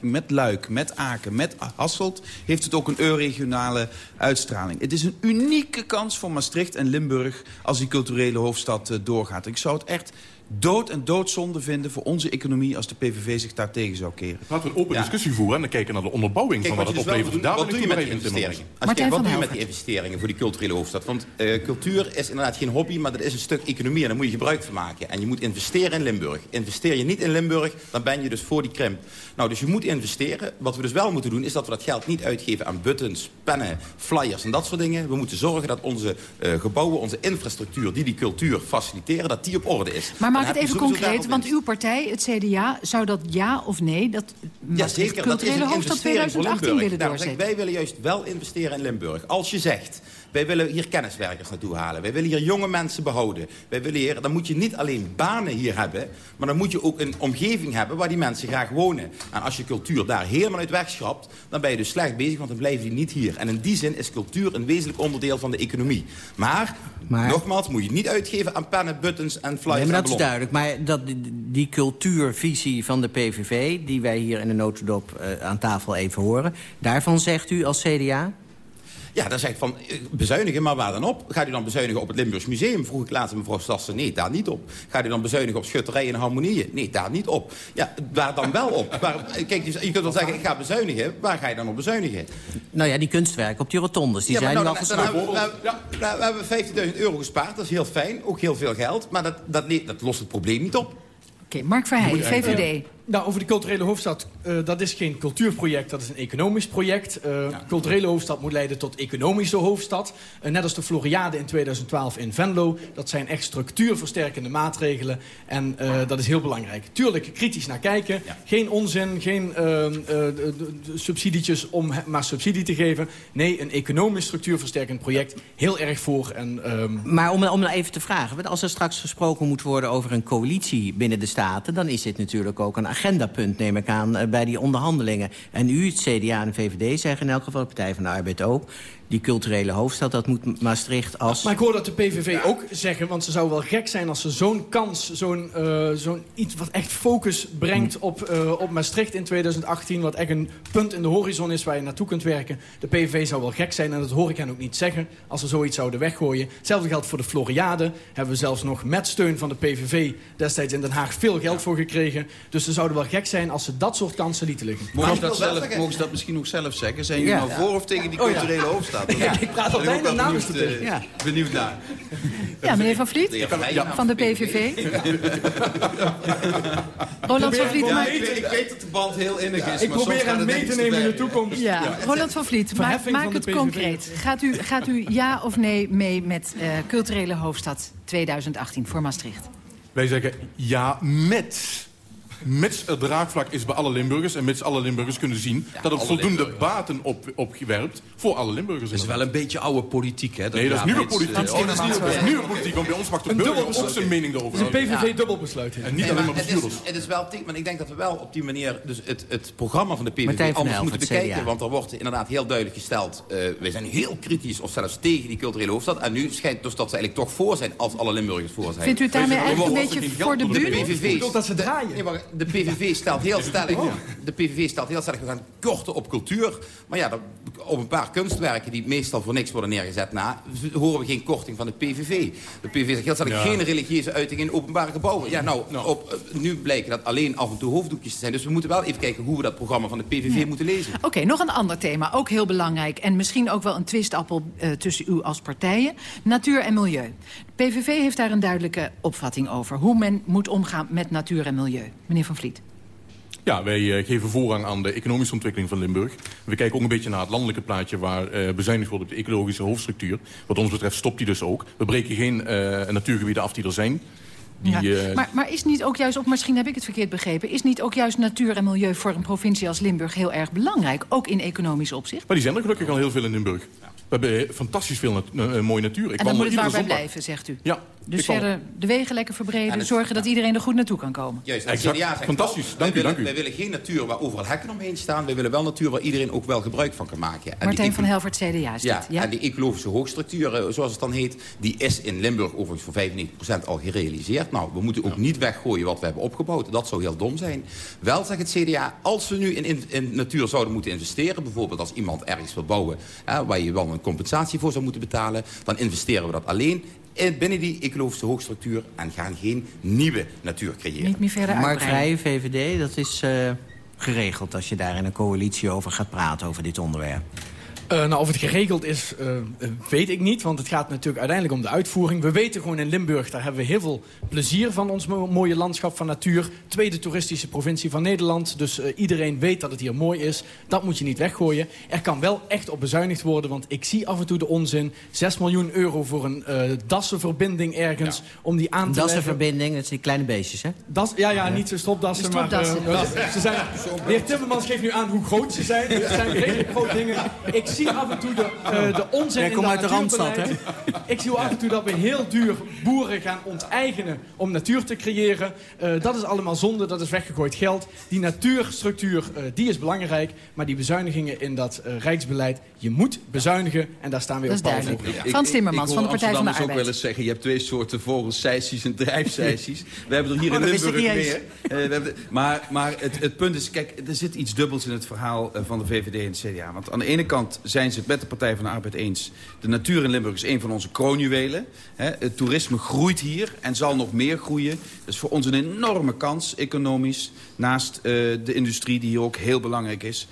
met Luik, met Aken, met Hasselt... heeft het ook een euregionale uitstraling. Het is een unieke kans voor Maastricht en Limburg als die culturele hoofdstad uh, doorgaat. Ik zou het echt dood en doodzonde vinden voor onze economie... als de PVV zich daar tegen zou keren. Laten we een open ja. discussie voeren en dan kijken naar de onderbouwing... Kijk, van wat het oplevert. Wat doe je met die investeringen? Als je, wat doe je met die investeringen voor die culturele hoofdstad? Want uh, cultuur is inderdaad geen hobby, maar dat is een stuk economie... en daar moet je gebruik van maken. En je moet investeren in Limburg. Investeer je niet in Limburg, dan ben je dus voor die krimp. Nou, dus je moet investeren. Wat we dus wel moeten doen, is dat we dat geld niet uitgeven aan buttons, pennen, flyers en dat soort dingen. We moeten zorgen dat onze uh, gebouwen, onze infrastructuur... die die cultuur faciliteren, dat die op orde is. Maar maak het even concreet, want uw partij, het CDA, zou dat ja of nee... dat ja, zeker, culturele hoofdstad 2018 willen nou, doorzetten? Wij willen juist wel investeren in Limburg. Als je zegt, wij willen hier kenniswerkers naartoe halen. Wij willen hier jonge mensen behouden. Wij willen hier, dan moet je niet alleen banen hier hebben... maar dan moet je ook een omgeving hebben waar die mensen graag wonen. En als je cultuur daar helemaal uit wegschrapt... dan ben je dus slecht bezig, want dan blijven die niet hier. En in die zin is cultuur een wezenlijk onderdeel van de economie. Maar, maar... nogmaals, moet je niet uitgeven aan pennen, buttons en flyers nee, maar dat is duidelijk. Maar dat, die cultuurvisie van de PVV... die wij hier in de notendop uh, aan tafel even horen... daarvan zegt u als CDA... Ja, dan zeg ik van, eh, bezuinigen, maar waar dan op? Gaat u dan bezuinigen op het Limburgs Museum? Vroeg ik laatst mevrouw Stassen. Nee, daar niet op. Gaat u dan bezuinigen op schutterij en harmonieën? Nee, daar niet op. Ja, waar dan wel op? Waar, kijk, je kunt wel zeggen, ik ga bezuinigen. Waar ga je dan op bezuinigen? Nou ja, die kunstwerken op die rotondes, die Ja, zijn nou, hebben we- we- we- we hebben 50.000 euro gespaard, dat is heel fijn. Ook heel veel geld, maar dat, dat, dat lost het probleem niet op. Oké, Mark Verheijen, VVD. Nou, over de culturele hoofdstad. eh, dat is geen cultuurproject, dat is een economisch project. Eh Culturele hoofdstad moet leiden tot economische hoofdstad. Eh, net als de Floriade in 2012 in Venlo. Dat zijn echt structuurversterkende maatregelen. En dat is heel belangrijk. Tuurlijk, kritisch naar kijken. Geen onzin, geen subsidietjes om maar subsidie te geven. Nee, een economisch structuurversterkend project. Heel erg voor. En, ehm, Maar om, om nou even te vragen, want als er straks gesproken moet worden over een coalitie binnen de Staten... dan is dit natuurlijk ook een agendapunt, neem ik aan, eh, bij die onderhandelingen. En u, het CDA en de VVD zeggen in elk geval, de Partij van de Arbeid ook... die culturele hoofdstad, dat moet Maastricht als... Maar ik hoor dat de PVV ook zeggen, want ze zou wel gek zijn als ze zo'n kans, zo'n eh, zo'n iets wat echt focus brengt op, eh, op Maastricht in 2018, wat echt een punt in de horizon is waar je naartoe kunt werken. De PVV zou wel gek zijn en dat hoor ik hen ook niet zeggen als ze zoiets zouden weggooien. Hetzelfde geldt voor de Floriade. Hebben we zelfs nog met steun van de PVV destijds in Den Haag veel geld voor gekregen. Dus ze zouden wel gek zijn als ze dat soort kansen lieten liggen. Mogen ze, dat zelf, mogen ze dat misschien ook zelf zeggen? Zijn jullie Ja. nou voor of tegen die Oh ja. culturele hoofdstad? Ja, ik praat al bijna namens benieuwd, de eh, Ja. Benieuwd naar. Ja, meneer Van Vliet, Ja. van de PVV. Roland van Vliet, ik, weet- ik weet dat de band heel innig is. Ik maar probeer hem het mee te nemen in de toekomst. Ja, Roland van Vliet, maak, Verheffing maak van het concreet. Gaat u, gaat u ja of nee mee met eh, culturele hoofdstad 2018 voor Maastricht? Wij zeggen ja met. Mits het draagvlak is bij alle Limburgers... en mits alle Limburgers kunnen zien... dat het voldoende Limburgers. baten op, opgewerpt voor alle Limburgers. Dat is wel een beetje oude politiek, hè? Nee, dat is nieuwe politiek. eh, dat is nieuwe, dat is nieuwe politiek, want bij ons mag de Een burger dubbel ook zijn mening erover Het is een. PVV-dubbelbesluit. En niet alleen maar maar het, is, bestuurders. het is wel tik, maar ik denk dat we wel op die manier dus het, het programma van de PVV anders moeten bekijken. Want er wordt inderdaad heel duidelijk gesteld, eh wij zijn heel kritisch of zelfs tegen die culturele hoofdstad. En nu schijnt dus dat ze eigenlijk toch voor zijn als alle Limburgers voor zijn. Vindt u het daarmee eigenlijk een beetje voor de? PVV bedoelt dat ze draaien? De PVV stelt heel stellig, de PVV stelt heel stellig, we gaan korten op cultuur. Maar ja, dat- op een paar kunstwerken die meestal voor niks worden neergezet na, horen we geen korting van de PVV. De PVV zegt heel stellig, Ja. geen religieuze uiting in openbare gebouwen. Ja, nou, Op, eh, nu blijken dat alleen af en toe hoofddoekjes te zijn. Dus we moeten wel even kijken hoe we dat programma van de PVV moeten lezen. Oké, nog een ander thema, ook heel belangrijk... en misschien ook wel een twistappel eh, tussen u als partijen. Natuur en milieu. PVV heeft daar een duidelijke opvatting over... hoe men moet omgaan met natuur en milieu. Meneer Van Vliet. Ja, wij eh, geven voorrang aan de economische ontwikkeling van Limburg. We kijken ook een beetje naar het landelijke plaatje... waar eh, bezuinigd wordt op de ecologische hoofdstructuur. Wat ons betreft stopt die dus ook. We breken geen eh, natuurgebieden af die er zijn. Die, Ja. Maar, maar is niet ook juist, of misschien heb ik het verkeerd begrepen... is niet ook juist natuur en milieu voor een provincie als Limburg heel erg belangrijk? Ook in economisch opzicht? Maar die zijn er gelukkig al heel veel in Limburg. We hebben eh, fantastisch veel nat- eh, mooie natuur. Ik En dan moet het maar bij blijven, zegt u. Ja. Dus verder de wegen lekker verbreden, En het- zorgen dat iedereen er goed naartoe kan komen. Juist, en Exact. CDA zegt Fantastisch. Dank wij u, willen, dank u. Wij willen geen natuur waar overal hekken omheen staan. Wij willen wel natuur waar iedereen ook wel gebruik van kan maken. En Martijn van Helvert, CDA is Ja, dit. Ja? en die ecologische hoogstructuur, eh, zoals het dan heet... die is in Limburg overigens voor 95% al gerealiseerd. Nou, we moeten ook niet weggooien wat we hebben opgebouwd. Dat zou heel dom zijn. Wel zegt het CDA, als we nu in, in, in natuur zouden moeten investeren... bijvoorbeeld als iemand ergens wil bouwen... Hè, waar je wel een compensatie voor zou moeten betalen... dan investeren we dat alleen binnen die ecologische hoogstructuur... en gaan geen nieuwe natuur creëren. Niet meer verder Mark VVD, dat is eh, geregeld als je daar in een coalitie over gaat praten, over dit onderwerp. Eh, nou, of het geregeld is, eh, weet ik niet. Want het gaat natuurlijk uiteindelijk om de uitvoering. We weten gewoon in Limburg, daar hebben we heel veel plezier van ons mo- mooie landschap van natuur. Tweede toeristische provincie van Nederland. Dus eh, iedereen weet dat het hier mooi is. Dat moet je niet weggooien. Er kan wel echt op bezuinigd worden. Want ik zie af en toe de onzin. 6 miljoen euro voor een eh dassenverbinding ergens. Om die aan te Dat is een leggen. verbinding, dat zijn die kleine beestjes, hè? Das, ja, ja, niet zo stropdassen, De stropdassen. maar... ze zijn, de heer Timmermans geeft nu aan hoe groot ze zijn. Het zijn redelijk grote dingen. Ik zie af en toe de, eh, de onzin Jij in komt dat uit de Randstad, natuurbeleid. Ik zie af en toe dat we heel duur boeren gaan onteigenen om natuur te creëren. Eh, dat is allemaal zonde, dat is weggegooid geld. Die natuurstructuur, eh, die is belangrijk. Maar die bezuinigingen in dat rijksbeleid, je moet bezuinigen. En daar staan we Dat op paal voor. Frans Timmermans van de Partij van de Amsterdammers ook wel Arbeid. eens zeggen... je hebt twee soorten vogels, seissies en drijfseissies. We hebben er hier Oh, in Limburg meer. Eh, we hebben de- maar maar het, het punt is, kijk, er zit iets dubbels in het verhaal van de VVD en het CDA. Want aan de ene kant zijn ze het met de Partij van de Arbeid eens. De natuur in Limburg is een van onze kroonjuwelen. Het toerisme groeit hier en zal nog meer groeien. Dat is voor ons een enorme kans, economisch. Naast uh, de industrie die hier ook heel belangrijk is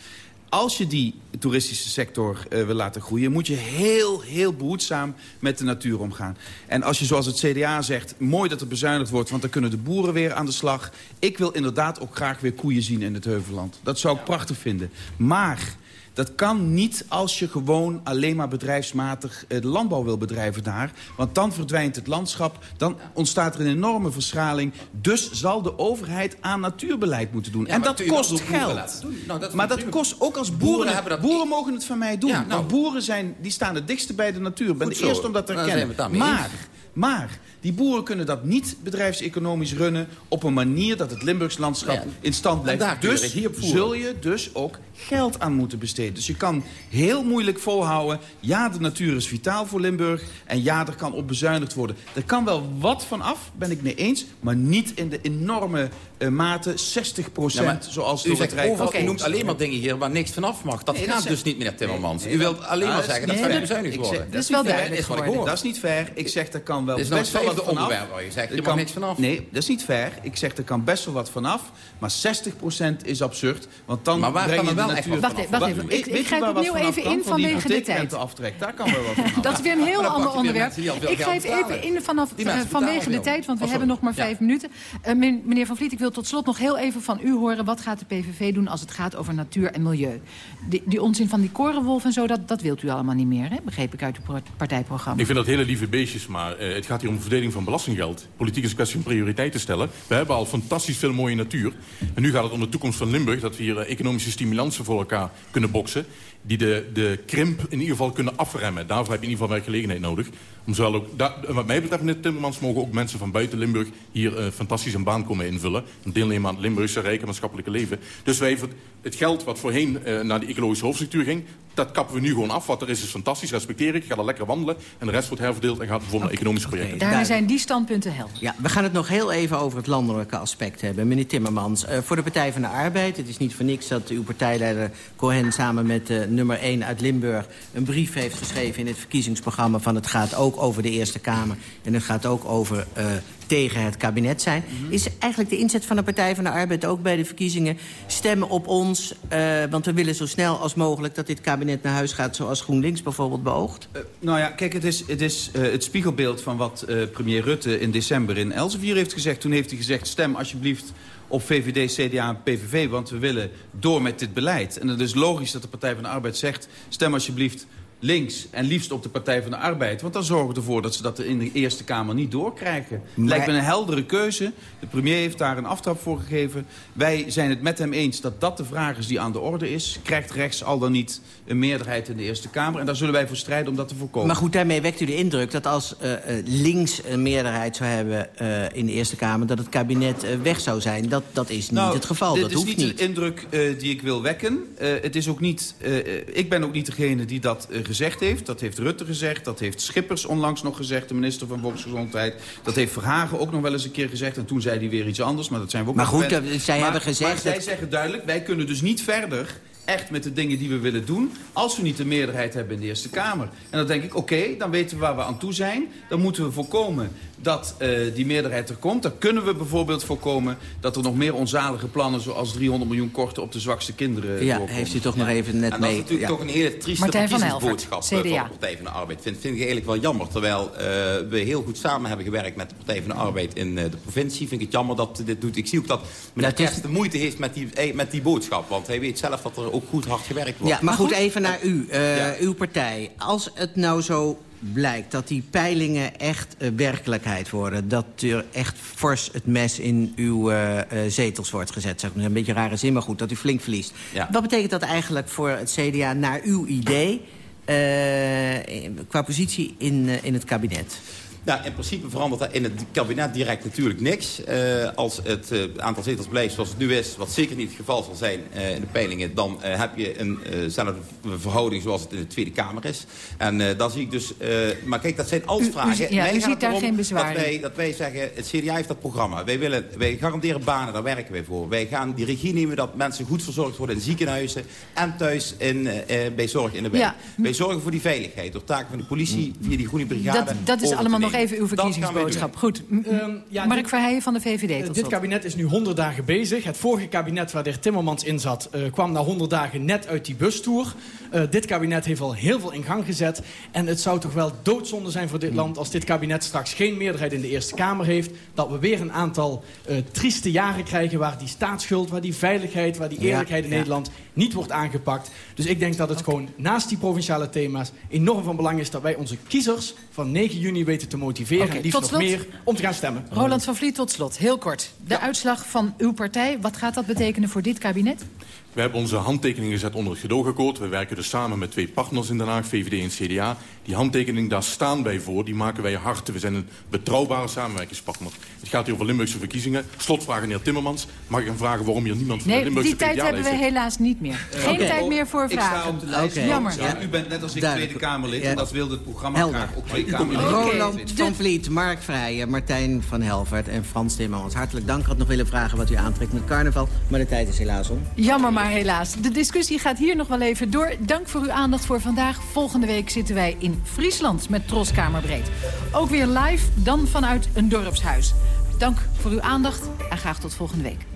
als je die toeristische sector uh, wil laten groeien... moet je heel, heel behoedzaam met de natuur omgaan. En als je zoals het CDA zegt, mooi dat er bezuinigd wordt... want dan kunnen de boeren weer aan de slag. Ik wil inderdaad ook graag weer koeien zien in het Heuvelland. Dat zou ik prachtig vinden. Maar dat kan niet als je gewoon alleen maar bedrijfsmatig eh, de landbouw wil bedrijven daar. Want dan verdwijnt het landschap, dan ontstaat er een enorme verschraling. Dus zal de overheid aan natuurbeleid moeten doen. en dat kost geld. Nou, dat maar dat kost ook als boeren... Boeren, boeren mogen het van mij doen. Ja, nou, boeren zijn, die staan het dichtste bij de natuur. Ik ben de eerste om dat te herkennen. Maar, maar die boeren kunnen dat niet bedrijfseconomisch runnen... op een manier dat het Limburgs landschap in stand blijft. Dus zul je dus ook geld aan moeten besteden. Dus je kan heel moeilijk volhouden... ja, de natuur is vitaal voor Limburg... en ja, er kan op bezuinigd worden. Er kan wel wat van af, ben ik mee eens... maar niet in de enorme uh, mate, 60 procent, zoals u zegt U noemt alleen maar dingen hier waar niks vanaf mag. Dat gaat dus niet, meneer Timmermans. Nee, u wilt alleen maar zeggen dat het bezuinigd worden. Dat is wel duidelijk Dat is niet fair. Ik zeg, er kan wel best wel wat vanaf. Je zegt, er kan niks vanaf. Nee, dat is niet fair. Ik zeg, er kan best wel wat vanaf. Maar 60 procent is absurd. Want dan maar waar kan er wel echt Wacht even, ik, ik grijp opnieuw even in vanwege de tijd. Daar kan wel wat vanaf. Dat is weer een heel ander onderwerp. Ik grijp even in vanaf, vanwege de tijd, want we hebben nog maar vijf minuten. Eh, meneer Van Vliet, ik wil tot slot nog heel even van u horen... wat gaat de PVV doen als het gaat over natuur en milieu? Die, die onzin van die korenwolf en zo, dat, dat wilt u allemaal niet meer, hè? begreep ik uit uw partijprogramma. Ik vind dat hele lieve beestjes, maar uh, het gaat hier om verdeling van belastinggeld. Politiek is een kwestie om prioriteiten te stellen. We hebben al fantastisch veel mooie natuur. En nu gaat het om de toekomst van Limburg... dat we hier uh, economische stimulansen voor elkaar kunnen boksen die de, de krimp in ieder geval kunnen afremmen. Daarvoor heb je in ieder geval werkgelegenheid nodig. Om zowel ook, wat mij betreft, meneer Timmermans, mogen ook mensen van buiten Limburg... hier uh, fantastisch een baan komen invullen. Een deelnemen aan het Limburgse rijke maatschappelijke leven. Dus wij, het geld wat voorheen uh, naar de ecologische hoofdstructuur ging... dat kappen we nu gewoon af. Wat er is, is fantastisch, respecteer ik. Ga er lekker wandelen. En de rest wordt herverdeeld en gaat bijvoorbeeld okay. naar economische projecten. Okay, daar zijn die standpunten helder. Ja, we gaan het nog heel even over het landelijke aspect hebben. Meneer Timmermans, uh, voor de Partij van de Arbeid... het is niet voor niks dat uw partijleider Cohen samen met nummer 1 uit Limburg een brief heeft geschreven in het verkiezingsprogramma... van het gaat ook over de Eerste Kamer en het gaat ook over uh, tegen het kabinet zijn. Mhm. Is eigenlijk de inzet van de Partij van de Arbeid ook bij de verkiezingen... stemmen op ons, uh, want we willen zo snel als mogelijk... dat dit kabinet naar huis gaat zoals GroenLinks bijvoorbeeld beoogt? Uh, nou ja, kijk, het is het, is, het spiegelbeeld van wat premier Rutte in december in Elsevier heeft gezegd. Toen heeft hij gezegd, stem alsjeblieft op VVD, CDA en PVV, want we willen door met dit beleid. En het is logisch dat de Partij van de Arbeid zegt... stem alsjeblieft links en liefst op de Partij van de Arbeid. Want dan zorgen we ervoor dat ze dat in de Eerste Kamer niet doorkrijgen. Maar... Lijkt me een heldere keuze. De premier heeft daar een aftrap voor gegeven. Wij zijn het met hem eens dat dat de vraag is die aan de orde is. Krijgt rechts al dan niet een meerderheid in de Eerste Kamer? En daar zullen wij voor strijden om dat te voorkomen. Maar goed, daarmee wekt u de indruk dat als uh, links een meerderheid zou hebben uh, in de Eerste Kamer... dat het kabinet uh, weg zou zijn. Dat, dat is niet nou, het geval. Dit dat is hoeft niet de indruk die ik wil wekken. het is ook niet, ik ben ook niet degene die dat gezegd heeft. Dat heeft Rutte gezegd. Dat heeft Schippers onlangs nog gezegd, de minister van Volksgezondheid. Dat heeft Verhagen ook nog wel eens een keer gezegd. En toen zei hij weer iets anders, maar dat zijn we ook Maar goed, zij maar, hebben gezegd... Maar zij zeggen duidelijk, wij kunnen dus niet verder echt met de dingen die we willen doen... als we niet de meerderheid hebben in de Eerste Kamer. En dan denk ik, oké, okay, dan weten we waar we aan toe zijn. Dan moeten we voorkomen dat uh, die meerderheid er komt. Dan kunnen we bijvoorbeeld voorkomen dat er nog meer onzalige plannen... zoals 300 miljoen korten op de zwakste kinderen Ja, heeft u toch nog even net en mee... dat is natuurlijk ja. toch een hele trieste verkiezingsboodschap voor de Partij van de Arbeid. Vind, vind ik eigenlijk wel jammer. Terwijl uh, we heel goed samen hebben gewerkt met de Partij van de Arbeid in uh, de provincie. Vind ik het jammer dat dit doet. Ik zie ook dat meneer ja, Kerst de moeite heeft met die, met die boodschap. Want hij weet zelf dat er ook goed hard gewerkt wordt. Ja, maar goed, even naar u, ja. uw partij. Als het nou zo blijkt dat die peilingen echt uh, werkelijkheid worden... dat er echt fors het mes in uw uh, uh, zetels wordt gezet. Zeg maar. Een beetje rare zin, maar goed, dat u flink verliest. Ja. Wat betekent dat eigenlijk voor het CDA naar uw idee... qua positie in, in het kabinet? Nou, in principe verandert er in het kabinet direct natuurlijk niks. Uh, als het uh, aantal zetels blijft zoals het nu is, wat zeker niet het geval zal zijn uh, in de peilingen... dan heb je eenzelfde verhouding zoals het in de Tweede Kamer is. En dan zie ik dus... maar kijk, dat zijn als vragen. U, ja, u ziet daar geen bezwaar dat wij, dat wij zeggen, het CDA heeft dat programma. Wij, willen, wij garanderen banen, daar werken wij voor. Wij gaan die regie nemen dat mensen goed verzorgd worden in ziekenhuizen... en thuis in, bij zorg in de wijk. Ja. Wij zorgen voor die veiligheid door taken van de politie via die groene brigade. Dat, dat is allemaal nog even uw verkiezingsboodschap. Goed. Um, ja, Mark dit, Verheijen van de VVD. Tot dit kabinet is nu 100 dagen bezig. Het vorige kabinet waar de heer Timmermans in zat... Uh, kwam na 100 dagen net uit die bustoer. Uh, dit kabinet heeft al heel veel in gang gezet. En het zou toch wel doodzonde zijn voor dit hmm. land... als dit kabinet straks geen meerderheid in de Eerste Kamer heeft... dat we weer een aantal uh, trieste jaren krijgen... waar die staatsschuld, waar die veiligheid, waar die eerlijkheid in Nederland niet wordt aangepakt. Dus ik denk dat het gewoon naast die provinciale thema's enorm van belang is... dat wij onze kiezers van 9 juni weten te motiveren. Okay, en liefst nog meer om te gaan stemmen. Roland van Vliet, tot slot. Heel kort. De uitslag van uw partij, wat gaat dat betekenen voor dit kabinet? We hebben onze handtekeningen gezet onder het gedoogakkoord. We werken dus samen met twee partners in Den Haag, VVD en CDA. Die handtekening, daar staan wij voor. Die maken wij hard. We zijn een betrouwbare samenwerkingspartner. Het gaat hier over Limburgse verkiezingen. Slotvraag, meneer Timmermans. Mag ik hem vragen waarom hier niemand van nee, de Limburgse die tijd hebben we helaas niet meer. Geen okay. tijd meer voor vragen. Ik sta op de lijst. Okay. Jammer. Ja, u bent net als ik Tweede Kamerlid. Ja. En dat wilde het programma Helder. graag ook Tweede Kamerlid. Roland van Vliet, Mark Vrijen, Martijn van Helvert en Frans Timmermans. Hartelijk dank. Ik had nog willen vragen wat u aantrekt met carnaval. Maar de tijd is helaas om. Jammer maar helaas. De discussie gaat hier nog wel even door. Dank voor uw aandacht voor vandaag. Volgende week zitten wij in Friesland met Troskamerbreed. Ook weer live, dan vanuit een dorpshuis. Dank voor uw aandacht en graag tot volgende week.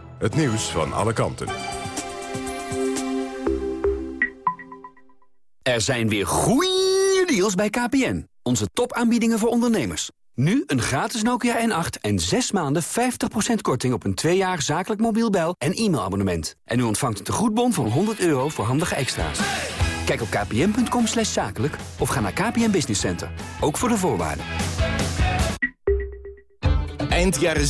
Het nieuws van alle kanten. Er zijn weer goeie deals bij KPN. Onze topaanbiedingen voor ondernemers. Nu een gratis Nokia N8 en 6 maanden 50% korting op een 2 jaar zakelijk mobiel bel- en e-mailabonnement. En u ontvangt een tegoedbon van 100 euro voor handige extra's. Kijk op kpn.com zakelijk of ga naar KPN Business Center. Ook voor de voorwaarden. Eind jaren